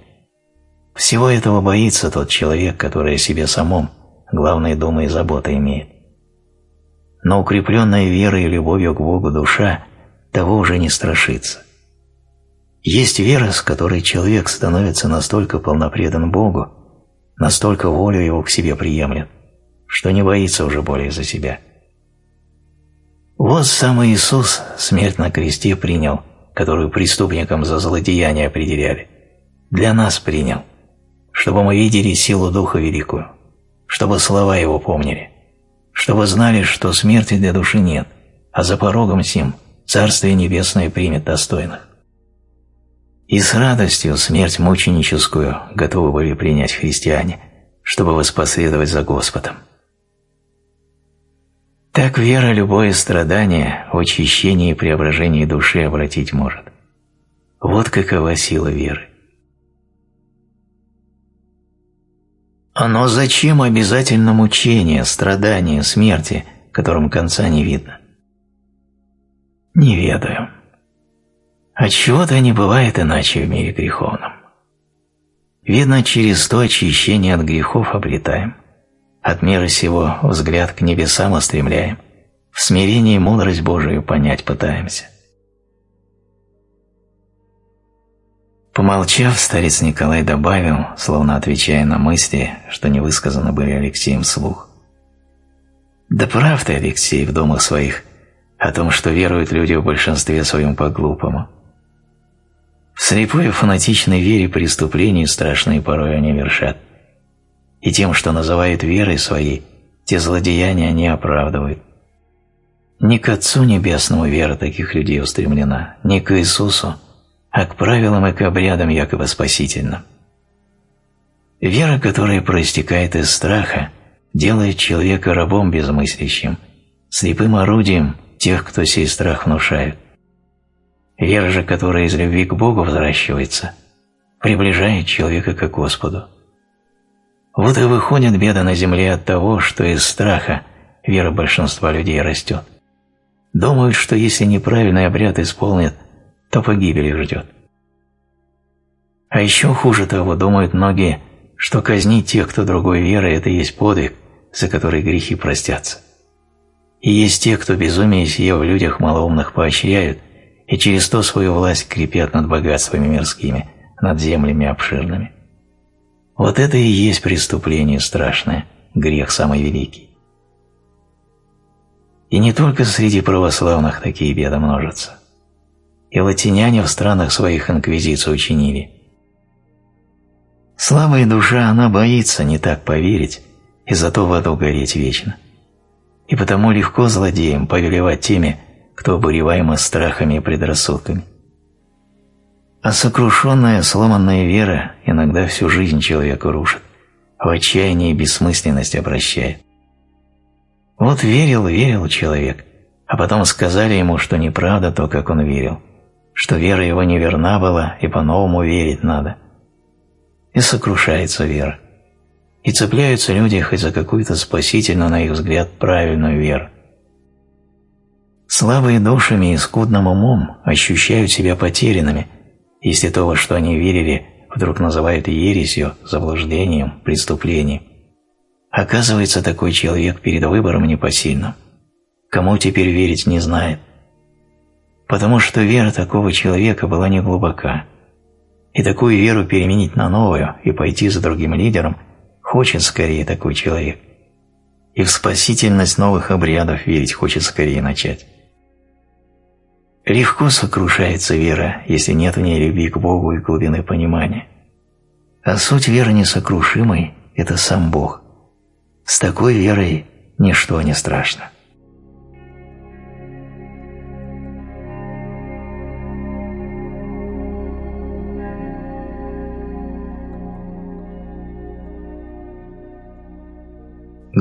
Всего этого боится тот человек, который о себе самом главные думы и заботы имеет. Но укрепленная верой и любовью к Богу душа того уже не страшится. Есть вера, с которой человек становится настолько полнопредан Богу, настолько волю его к себе приемлет, что не боится уже более за себя. Вот сам Иисус смерть на кресте принял, которую преступникам за злодеяние определяли. Для нас принял, чтобы мы видели силу Духа Великую чтобы слова его помнили, чтобы знали, что смерти для души нет, а за порогом сим Царствие Небесное примет достойных. И с радостью смерть мученическую готовы были принять христиане, чтобы воспоследовать за Господом. Так вера любое страдание в очищение и преображение души обратить может. Вот какова сила веры. Но зачем обязательно мучение, страдания, смерти, которым конца не видно? Не ведаю. Отчего-то не бывает иначе в мире греховном. Видно, через то очищение от грехов обретаем. От мира сего взгляд к небесам устремляем. В смирении мудрость Божию понять пытаемся. Помолчав, старец Николай добавил, словно отвечая на мысли, что не высказаны были Алексеем вслух. «Да прав ты, Алексей, в думах своих, о том, что веруют люди в большинстве своем по-глупому. В слепой и фанатичной вере преступлений страшные порой они вершат. И тем, что называют верой своей, те злодеяния они оправдывают. Не к Отцу Небесному вера таких людей устремлена, не к Иисусу, а к правилам и к обрядам якобы спасительным. Вера, которая проистекает из страха, делает человека рабом безмыслящим, слепым орудием тех, кто сей страх внушает. Вера же, которая из любви к Богу взращивается, приближает человека к Господу. Вот и выходит беда на земле от того, что из страха вера большинства людей растет. Думают, что если неправильный обряд исполнят, то погибель их ждет. А еще хуже того, думают многие, что казнить тех, кто другой веры, это есть подвиг, за который грехи простятся. И есть те, кто безумие сие в людях малоумных поощряют и через то свою власть крепят над богатствами мирскими, над землями обширными. Вот это и есть преступление страшное, грех самый великий. И не только среди православных такие беды множатся. И латиняне в странах своих инквизицию учинили. Слабая душа, она боится не так поверить, и зато в аду гореть вечно. И потому легко злодеям повелевать теми, кто обуреваем страхами и предрассудками. А сокрушенная, сломанная вера иногда всю жизнь человека рушит, в отчаяние и бессмысленность обращает. Вот верил, верил человек, а потом сказали ему, что неправда то, как он верил, что вера его неверна была и по-новому верить надо. И сокрушается вера и цепляются люди хоть за какую-то спасительную, на их взгляд, правильную веру. Слабые душами и скудным умом ощущают себя потерянными, если то, во что они верили, вдруг называют ересью, заблуждением, преступлением. Оказывается, такой человек перед выбором непосильным. Кому теперь верить не знает. Потому что вера такого человека была не глубока. И такую веру переменить на новую и пойти за другим лидером – Хочет скорее такой человек. И в спасительность новых обрядов верить хочет скорее начать. Легко сокрушается вера, если нет в ней любви к Богу и глубины понимания. А суть веры несокрушимой – это сам Бог. С такой верой ничто не страшно.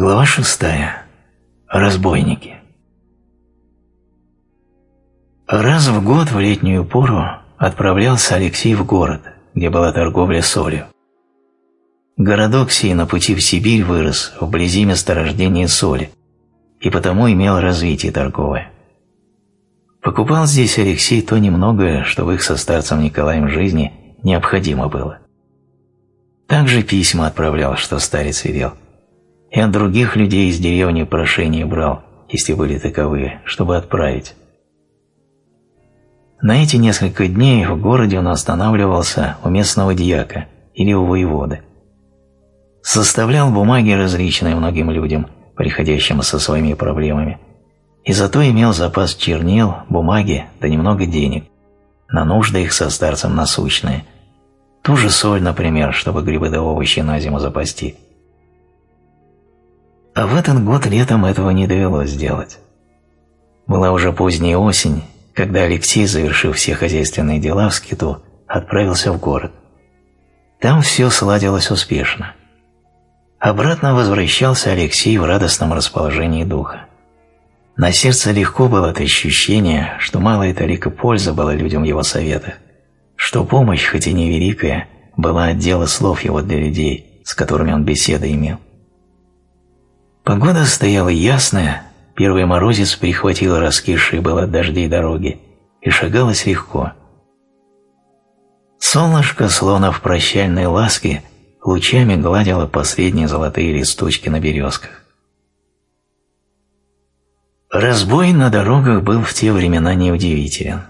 Глава шестая. Разбойники. Раз в год в летнюю пору отправлялся Алексей в город, где была торговля солью. Городок сей на пути в Сибирь вырос вблизи месторождения соли и потому имел развитие торговое. Покупал здесь Алексей то немногое, что в их со старцем Николаем жизни необходимо было. Также письма отправлял, что старец велел – и от других людей из деревни прошения брал, если были таковые, чтобы отправить. На эти несколько дней в городе он останавливался у местного дьяка или у воеводы. Составлял бумаги различные многим людям, приходящим со своими проблемами, и зато имел запас чернил, бумаги да немного денег, на нужды их со старцем насущные. Ту же соль, например, чтобы грибы да овощи на зиму запасти – а в этот год летом этого не довелось сделать. Была уже поздняя осень, когда Алексей, завершив все хозяйственные дела в скиту, отправился в город. Там все сладилось успешно. Обратно возвращался Алексей в радостном расположении духа. На сердце легко было от ощущения, что малая талика польза была людям его советах, что помощь, хоть и невеликая, была от дела слов его для людей, с которыми он беседы имел. Погода стояла ясная, первый морозец прихватил раскисшие было от дождей дороги, и шагалось легко. Солнышко, словно в прощальной ласке, лучами гладило последние золотые листочки на березках. Разбой на дорогах был в те времена неудивителен.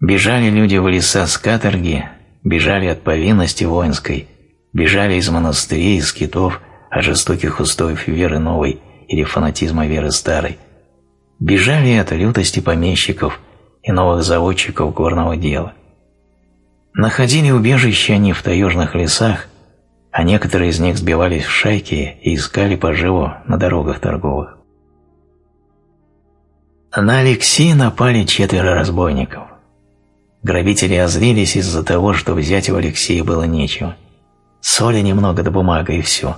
Бежали люди в леса с каторги, бежали от повинности воинской, бежали из монастырей, из китов – о жестоких устоев веры новой или фанатизма веры старой, бежали от лютости помещиков и новых заводчиков горного дела. Находили убежище они в таежных лесах, а некоторые из них сбивались в шайки и искали поживу на дорогах торговых. На Алексея напали четверо разбойников. Грабители озлились из-за того, что взять у Алексея было нечего. Соли немного да бумага и все.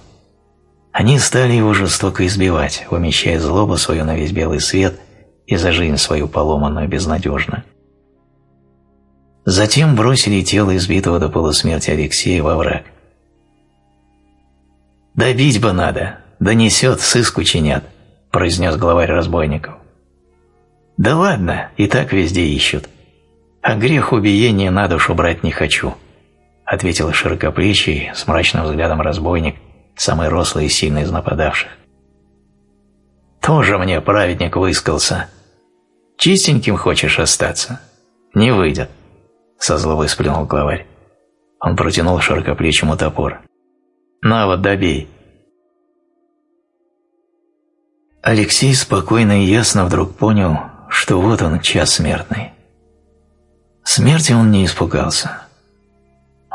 Они стали его жестоко избивать, вымещая злобу свою на весь белый свет и за жизнь свою поломанную безнадежно. Затем бросили тело избитого до полусмерти Алексея во враг. «Добить бы надо, да несет, сыску чинят», – произнес главарь разбойников. «Да ладно, и так везде ищут. А грех убиения на душу брать не хочу», – ответил широкоплечий, с мрачным взглядом разбойник, самый рослый и сильный из нападавших. «Тоже мне праведник выискался. Чистеньким хочешь остаться? Не выйдет», – со злобой сплюнул главарь. Он протянул широкоплечему топор. «На вот, добей». Алексей спокойно и ясно вдруг понял, что вот он, час смертный. Смерти он не испугался.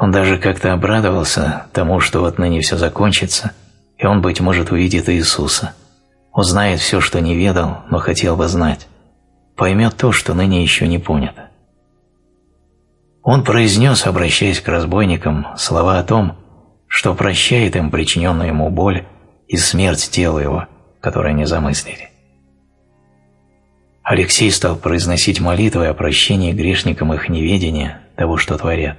Он даже как-то обрадовался тому, что вот ныне все закончится, и он, быть может, увидит Иисуса, узнает все, что не ведал, но хотел бы знать, поймет то, что ныне еще не понято. Он произнес, обращаясь к разбойникам, слова о том, что прощает им причиненную ему боль и смерть тела его, которую они замыслили. Алексей стал произносить молитвы о прощении грешникам их неведения того, что творят.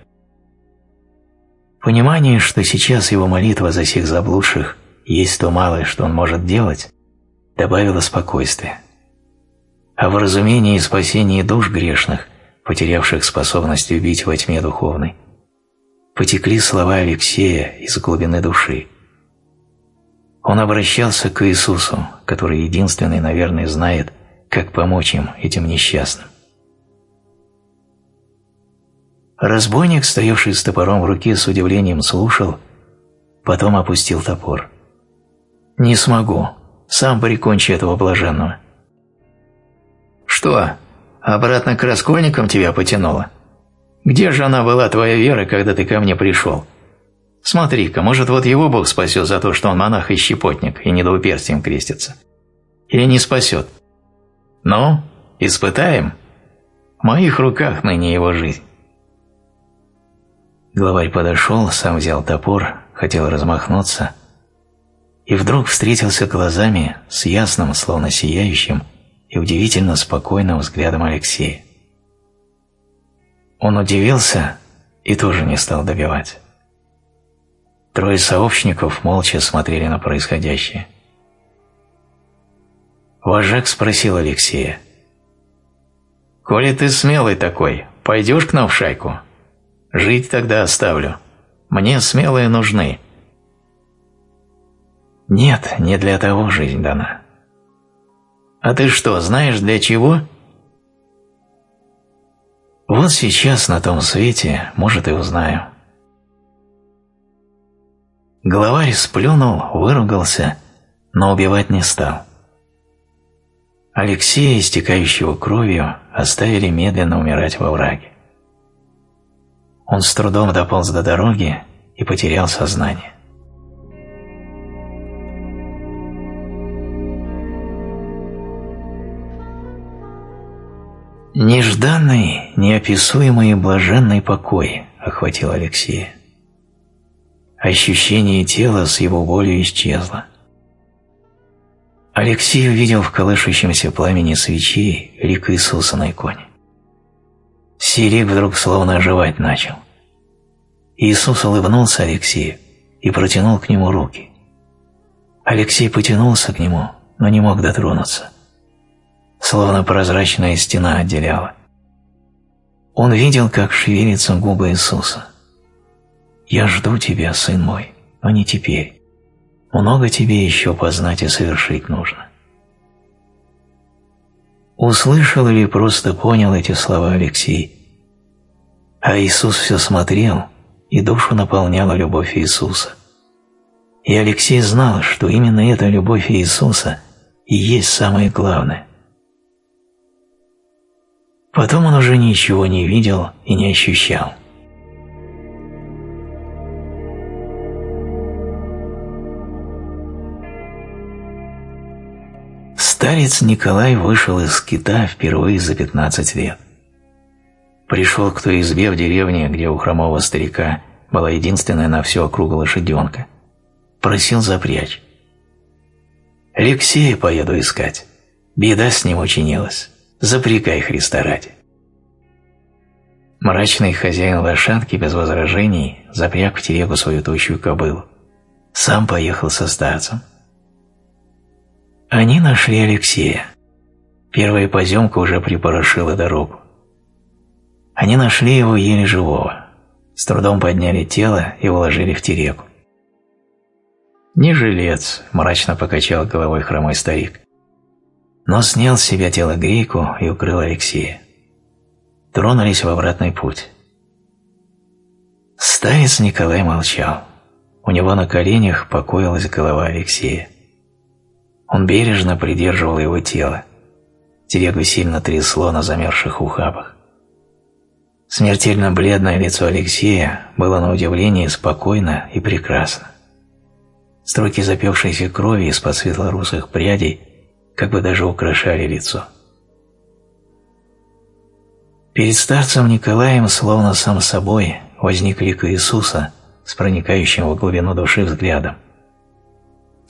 Понимание, что сейчас его молитва за всех заблудших есть то малое, что он может делать, добавило спокойствия. А в разумении и спасении душ грешных, потерявших способность убить во тьме духовной, потекли слова Алексея из глубины души. Он обращался к Иисусу, который единственный, наверное, знает, как помочь им, этим несчастным. Разбойник, стоявший с топором в руке, с удивлением слушал, потом опустил топор. «Не смогу. Сам прикончи этого блаженного». «Что, обратно к раскольникам тебя потянуло? Где же она была, твоя вера, когда ты ко мне пришел? Смотри-ка, может, вот его Бог спасет за то, что он монах и щепотник, и недоуперстием крестится. Или не спасет?» Ну, испытаем. В моих руках ныне его жизнь. Главарь подошел, сам взял топор, хотел размахнуться, и вдруг встретился глазами с ясным, словно сияющим и удивительно спокойным взглядом Алексея. Он удивился и тоже не стал добивать. Трое сообщников молча смотрели на происходящее. Вожак спросил Алексея. «Коли ты смелый такой, пойдешь к нам в шайку? Жить тогда оставлю. Мне смелые нужны». «Нет, не для того жизнь дана». «А ты что, знаешь для чего?» «Вот сейчас на том свете, может, и узнаю». Главарь сплюнул, выругался, но убивать не стал. Алексея, истекающего кровью, оставили медленно умирать во враге. Он с трудом дополз до дороги и потерял сознание. Нежданный, неописуемый блаженный покой охватил Алексея. Ощущение тела с его болью исчезло. Алексей увидел в колышущемся пламени свечи лик Иисуса на иконе. Сирик вдруг словно оживать начал. Иисус улыбнулся Алексею и протянул к нему руки. Алексей потянулся к нему, но не мог дотронуться. Словно прозрачная стена отделяла. Он видел, как шевелятся губы Иисуса. «Я жду тебя, сын мой, но не теперь. Много тебе еще познать и совершить нужно. Услышал или просто понял эти слова Алексей? А Иисус все смотрел, и душу наполняла любовь Иисуса. И Алексей знал, что именно эта любовь Иисуса и есть самое главное. Потом он уже ничего не видел и не ощущал. Старец Николай вышел из скита впервые за 15 лет. Пришел к той избе в деревне, где у хромого старика была единственная на всю округу лошаденка. Просил запрячь. «Алексея поеду искать. Беда с ним учинилась. Запрягай Христа ради». Мрачный хозяин лошадки без возражений запряг в телегу свою тощую кобылу. Сам поехал со старцем. Они нашли Алексея. Первая поземка уже припорошила дорогу. Они нашли его еле живого. С трудом подняли тело и уложили в телегу. «Не жилец», – мрачно покачал головой хромой старик. Но снял с себя тело грейку и укрыл Алексея. Тронулись в обратный путь. Старец Николай молчал. У него на коленях покоилась голова Алексея. Он бережно придерживал его тело. Телегу сильно трясло на замерзших ухабах. Смертельно бледное лицо Алексея было на удивление спокойно и прекрасно. Строки запекшейся крови из-под светлорусых прядей как бы даже украшали лицо. Перед старцем Николаем, словно сам собой, возник лик Иисуса с проникающим в глубину души взглядом.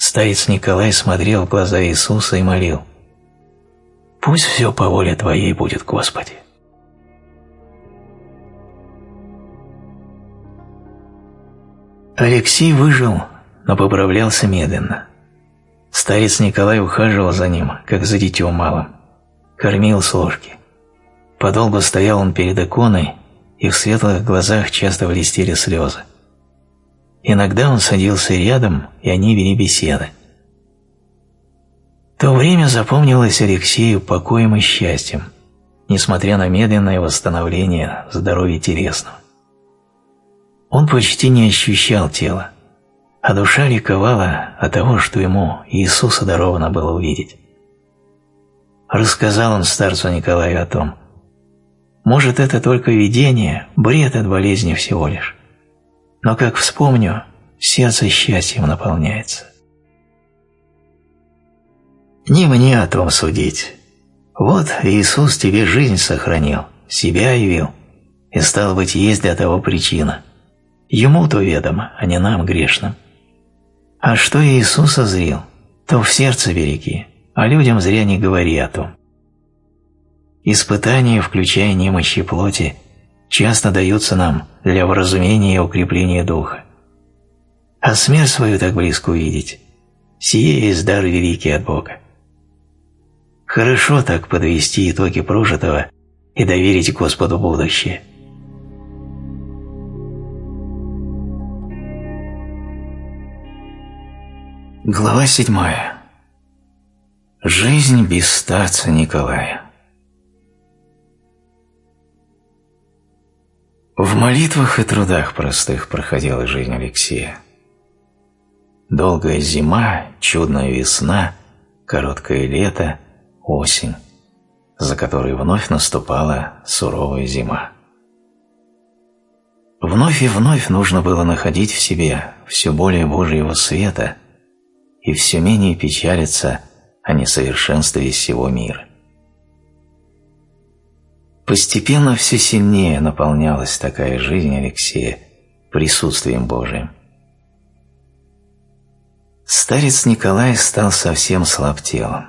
Старец Николай смотрел в глаза Иисуса и молил «Пусть все по воле Твоей будет, Господи». Алексей выжил, но поправлялся медленно. Старец Николай ухаживал за ним, как за дитем малым, кормил с ложки. Подолгу стоял он перед иконой, и в светлых глазах часто блестели слезы. Иногда он садился рядом, и они вели беседы. То время запомнилось Алексею покоем и счастьем, несмотря на медленное восстановление здоровья телесного. Он почти не ощущал тела, а душа ликовала от того, что ему Иисуса даровано было увидеть. Рассказал он старцу Николаю о том, может, это только видение, бред от болезни всего лишь. Но как вспомню, сердце счастьем наполняется. Не мне о том судить. Вот Иисус тебе жизнь сохранил, себя явил, и стал быть есть для того причина. Ему-то ведомо, а не нам грешным. А что Иисус озрел, то в сердце береги, а людям зря не говори о том. Испытания, включая немощи плоти, часто даются нам для вразумения и укрепления духа. А смерть свою так близко увидеть, сие есть дар великий от Бога. Хорошо так подвести итоги прожитого и доверить Господу будущее. Глава седьмая. Жизнь без старца Николая. В молитвах и трудах простых проходила жизнь Алексея. Долгая зима, чудная весна, короткое лето, осень, за которой вновь наступала суровая зима. Вновь и вновь нужно было находить в себе все более Божьего света и все менее печалиться о несовершенстве всего мира. Постепенно все сильнее наполнялась такая жизнь Алексея присутствием Божиим. Старец Николай стал совсем слаб телом.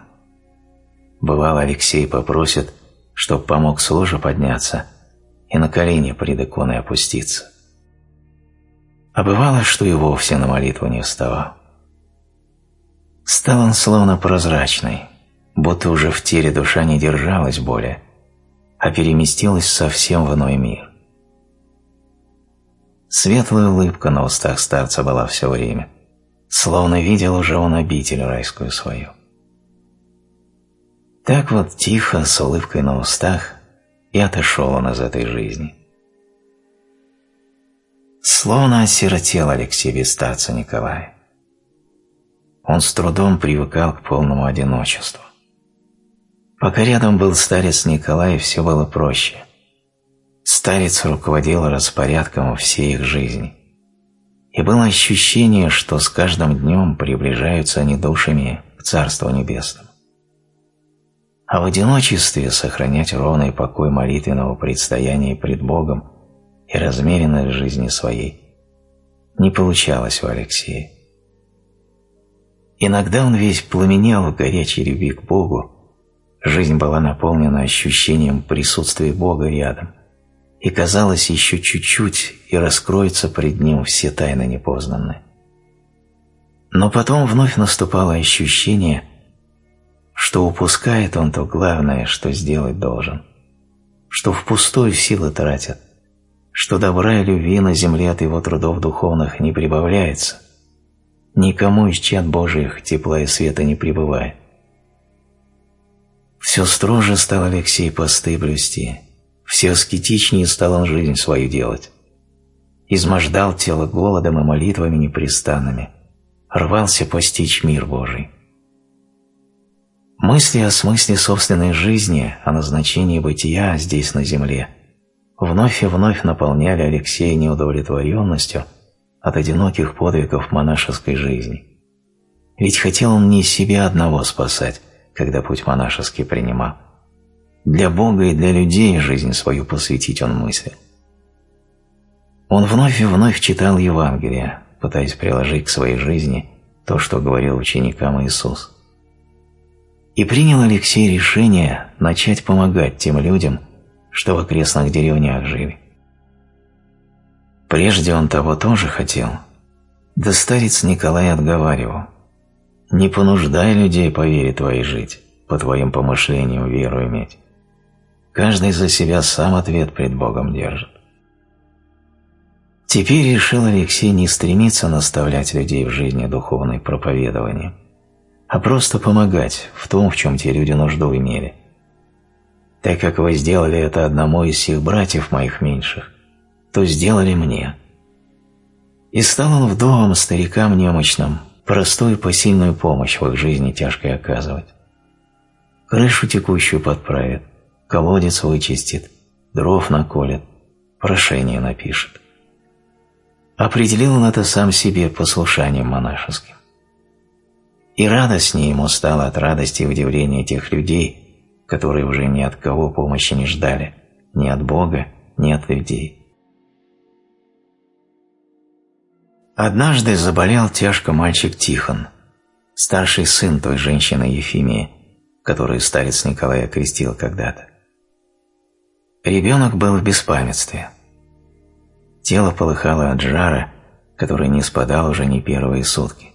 Бывало, Алексей попросит, чтоб помог с ложа подняться и на колени пред иконой опуститься. А бывало, что и вовсе на молитву не вставал. Стал он словно прозрачный, будто уже в теле душа не держалась более, а переместилась совсем в иной мир. Светлая улыбка на устах старца была все время, словно видел уже он обитель райскую свою. Так вот тихо, с улыбкой на устах, и отошел он из этой жизни. Словно осиротел Алексей без старца Николая. Он с трудом привыкал к полному одиночеству. Пока рядом был старец Николай, все было проще. Старец руководил распорядком всей их жизни. И было ощущение, что с каждым днем приближаются они душами к Царству Небесному. а в одиночестве сохранять ровный покой молитвенного предстояния пред Богом и размеренность жизни своей не получалось у Алексея. Иногда он весь пламенел в горячей любви к Богу, жизнь была наполнена ощущением присутствия Бога рядом, и казалось еще чуть-чуть, и раскроются пред Ним все тайны непознанные. Но потом вновь наступало ощущение, что упускает он то главное, что сделать должен, что впустую силы тратят, что добра и любви на земле от его трудов духовных не прибавляется, никому из чад Божиих тепла и света не пребывает. Все строже стал Алексей посты блюсти, все аскетичнее стал он жизнь свою делать. Измождал тело голодом и молитвами непрестанными, рвался постичь мир Божий. Мысли о смысле собственной жизни, о назначении бытия здесь на земле вновь и вновь наполняли Алексея неудовлетворенностью от одиноких подвигов монашеской жизни. Ведь хотел он не себя одного спасать, когда путь монашеский принимал. Для Бога и для людей жизнь свою посвятить он мыслил. Он вновь и вновь читал Евангелие, пытаясь приложить к своей жизни то, что говорил ученикам Иисус. И принял Алексей решение начать помогать тем людям, что в окрестных деревнях жили. Прежде он того тоже хотел, да старец Николай отговаривал, «Не понуждай людей по вере твоей жить, по твоим помышлениям веру иметь. Каждый за себя сам ответ пред Богом держит». Теперь решил Алексей не стремиться наставлять людей в жизни духовной проповедованием, а просто помогать в том, в чем те люди нужду имели. Так как вы сделали это одному из всех братьев моих меньших, то сделали мне. И стал он вдовам, старикам немощным, простую посильную помощь в их жизни тяжкой оказывать. Крышу текущую подправит, колодец вычистит, дров наколет, прошение напишет. Определил он это сам себе послушанием монашеским. И радостнее ему стало от радости и удивления тех людей, которые уже ни от кого помощи не ждали, ни от Бога, ни от людей. Однажды заболел тяжко мальчик Тихон, старший сын той женщины Ефимии, которую старец Николай окрестил когда-то. Ребенок был в беспамятстве. Тело полыхало от жара, который не спадал уже не первые сутки.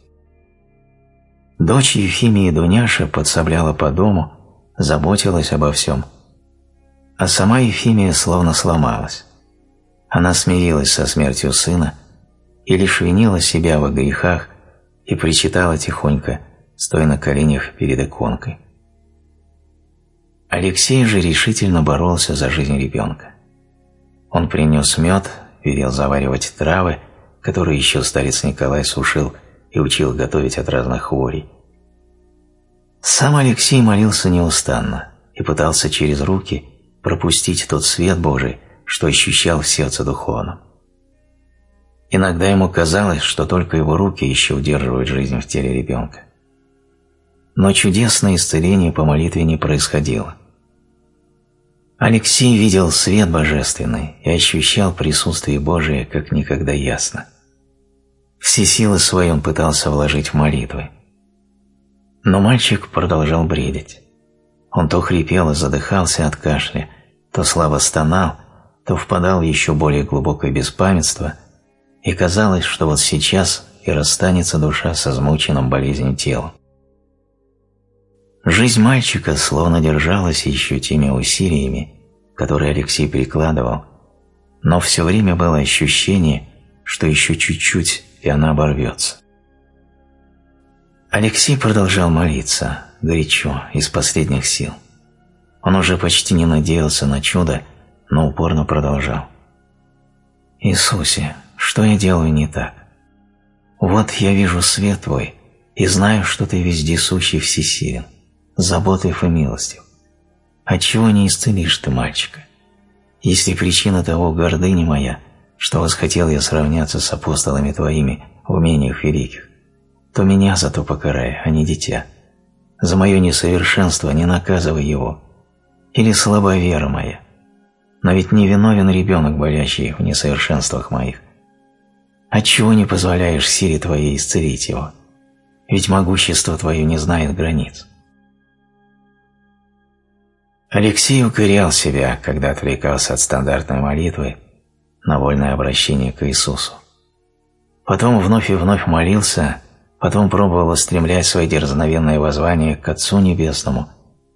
Дочь Ефимии Дуняша подсобляла по дому, заботилась обо всем. А сама Ефимия словно сломалась. Она смирилась со смертью сына и лишь винила себя во грехах и причитала тихонько, стоя на коленях перед иконкой. Алексей же решительно боролся за жизнь ребенка. Он принес мед, велел заваривать травы, которые еще старец Николай сушил и учил готовить от разных хворей. Сам Алексей молился неустанно и пытался через руки пропустить тот свет Божий, что ощущал в сердце духовном. Иногда ему казалось, что только его руки еще удерживают жизнь в теле ребенка. Но чудесное исцеление по молитве не происходило. Алексей видел свет божественный и ощущал присутствие Божие как никогда ясно – все силы свои он пытался вложить в молитвы. Но мальчик продолжал бредить. Он то хрипел и задыхался от кашля, то слабо стонал, то впадал в еще более глубокое беспамятство, и казалось, что вот сейчас и расстанется душа со измученным болезнью телом. Жизнь мальчика словно держалась еще теми усилиями, которые Алексей прикладывал, но все время было ощущение, что еще чуть-чуть и она оборвется. Алексей продолжал молиться, горячо, из последних сил. Он уже почти не надеялся на чудо, но упорно продолжал. «Иисусе, что я делаю не так? Вот я вижу свет Твой и знаю, что Ты вездесущий всесилен, заботлив и милостив. Отчего не исцелишь Ты мальчика? Если причина того гордыня моя, что восхотел я сравняться с апостолами Твоими в умениях великих, то меня зато покарай, а не дитя. за мое несовершенство не наказывай его, или слабая вера моя. Но ведь не виновен ребенок, болящий в несовершенствах моих. Отчего не позволяешь силе Твоей исцелить его? Ведь могущество Твое не знает границ. Алексей укорял себя, когда отвлекался от стандартной молитвы на вольное обращение к Иисусу. Потом вновь и вновь молился, потом пробовал устремлять свои дерзновенные воззвания к Отцу Небесному,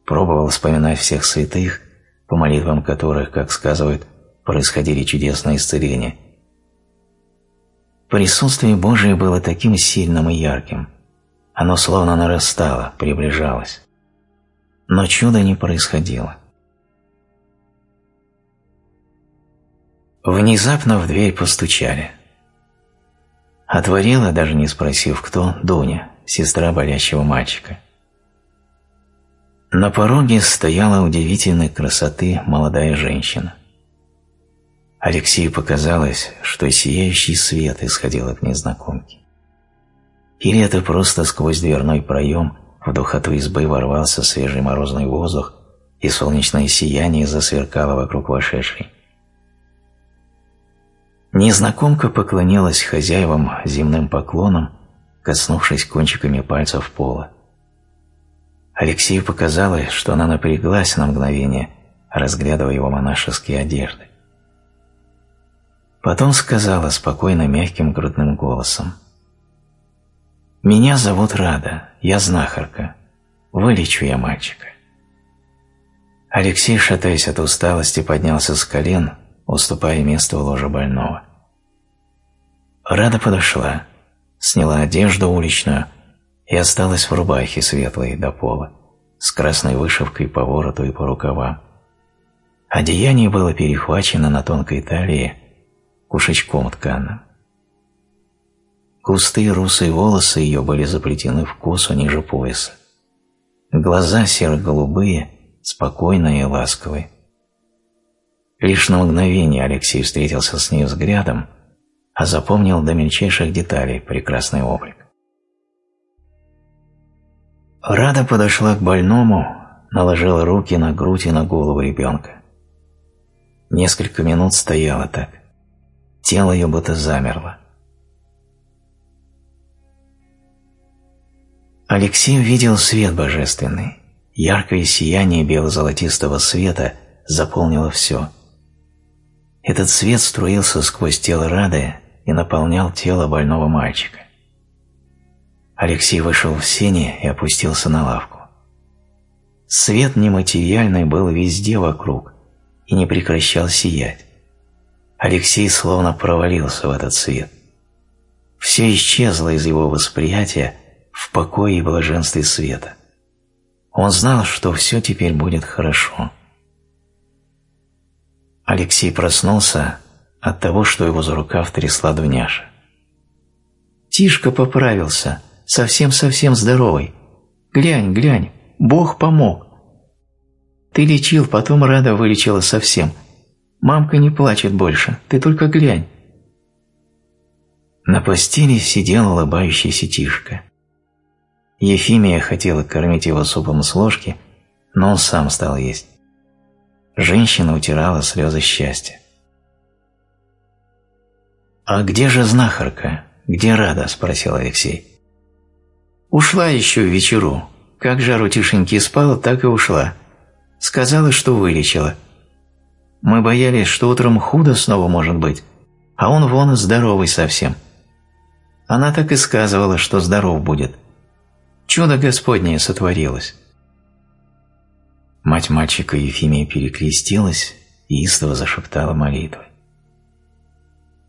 пробовал вспоминать всех святых, по молитвам которых, как сказывают, происходили чудесные исцеления. Присутствие Божие было таким сильным и ярким. Оно словно нарастало, приближалось. Но чуда не происходило. Внезапно в дверь постучали. Отворила, даже не спросив кто, Дуня, сестра болящего мальчика. На пороге стояла удивительной красоты молодая женщина. Алексею показалось, что сияющий свет исходил от незнакомки. Или это просто сквозь дверной проем в духоту избы ворвался свежий морозный воздух, и солнечное сияние засверкало вокруг вошедшей. Незнакомка поклонилась хозяевам земным поклоном, коснувшись кончиками пальцев пола. Алексею показалось, что она напряглась на мгновение, разглядывая его монашеские одежды. Потом сказала спокойно мягким грудным голосом. «Меня зовут Рада, я знахарка. Вылечу я мальчика». Алексей, шатаясь от усталости, поднялся с колен, уступая место в ложе больного. Рада подошла, сняла одежду уличную и осталась в рубахе светлой до пола, с красной вышивкой по вороту и по рукавам. Одеяние было перехвачено на тонкой талии кушачком тканым. Густые русые волосы ее были заплетены в косу ниже пояса. Глаза серо-голубые, спокойные и ласковые. Лишь на мгновение Алексей встретился с ней взглядом, а запомнил до мельчайших деталей прекрасный облик. Рада подошла к больному, наложила руки на грудь и на голову ребенка. Несколько минут стояла так. Тело ее будто замерло. Алексей видел свет божественный. Яркое сияние бело-золотистого света заполнило все. Этот свет струился сквозь тело Рады и наполнял тело больного мальчика. Алексей вышел в сене и опустился на лавку. Свет нематериальный был везде вокруг и не прекращал сиять. Алексей словно провалился в этот свет. Все исчезло из его восприятия, в покое и блаженстве света. Он знал, что все теперь будет хорошо. Алексей проснулся от того, что его за рукав трясла Дуняша. «Тишка поправился, совсем-совсем здоровый. Глянь, глянь, Бог помог. Ты лечил, потом Рада вылечила совсем. Мамка не плачет больше, ты только глянь». На постели сидел улыбающийся Тишка. Ефимия хотела кормить его супом с ложки, но он сам стал есть. Женщина утирала слезы счастья. «А где же знахарка? Где Рада?» – спросил Алексей. «Ушла еще вечеру. Как жару тишеньки спала, так и ушла. Сказала, что вылечила. Мы боялись, что утром худо снова может быть, а он вон здоровый совсем. Она так и сказывала, что здоров будет. Чудо Господнее сотворилось. Мать мальчика Ефимия перекрестилась и истово зашептала молитвы.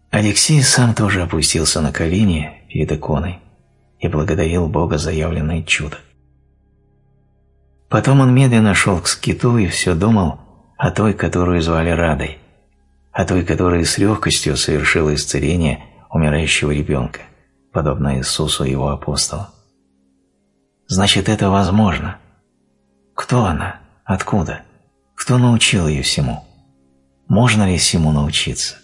Алексей сам тоже опустился на колени перед иконой и благодарил Бога за явленное чудо. Потом он медленно шел к скиту и все думал о той, которую звали Радой, о той, которая с легкостью совершила исцеление умирающего ребенка, подобно Иисусу и его апостолам. Значит, это возможно. Кто она? Откуда? Кто научил ее всему? Можно ли всему научиться?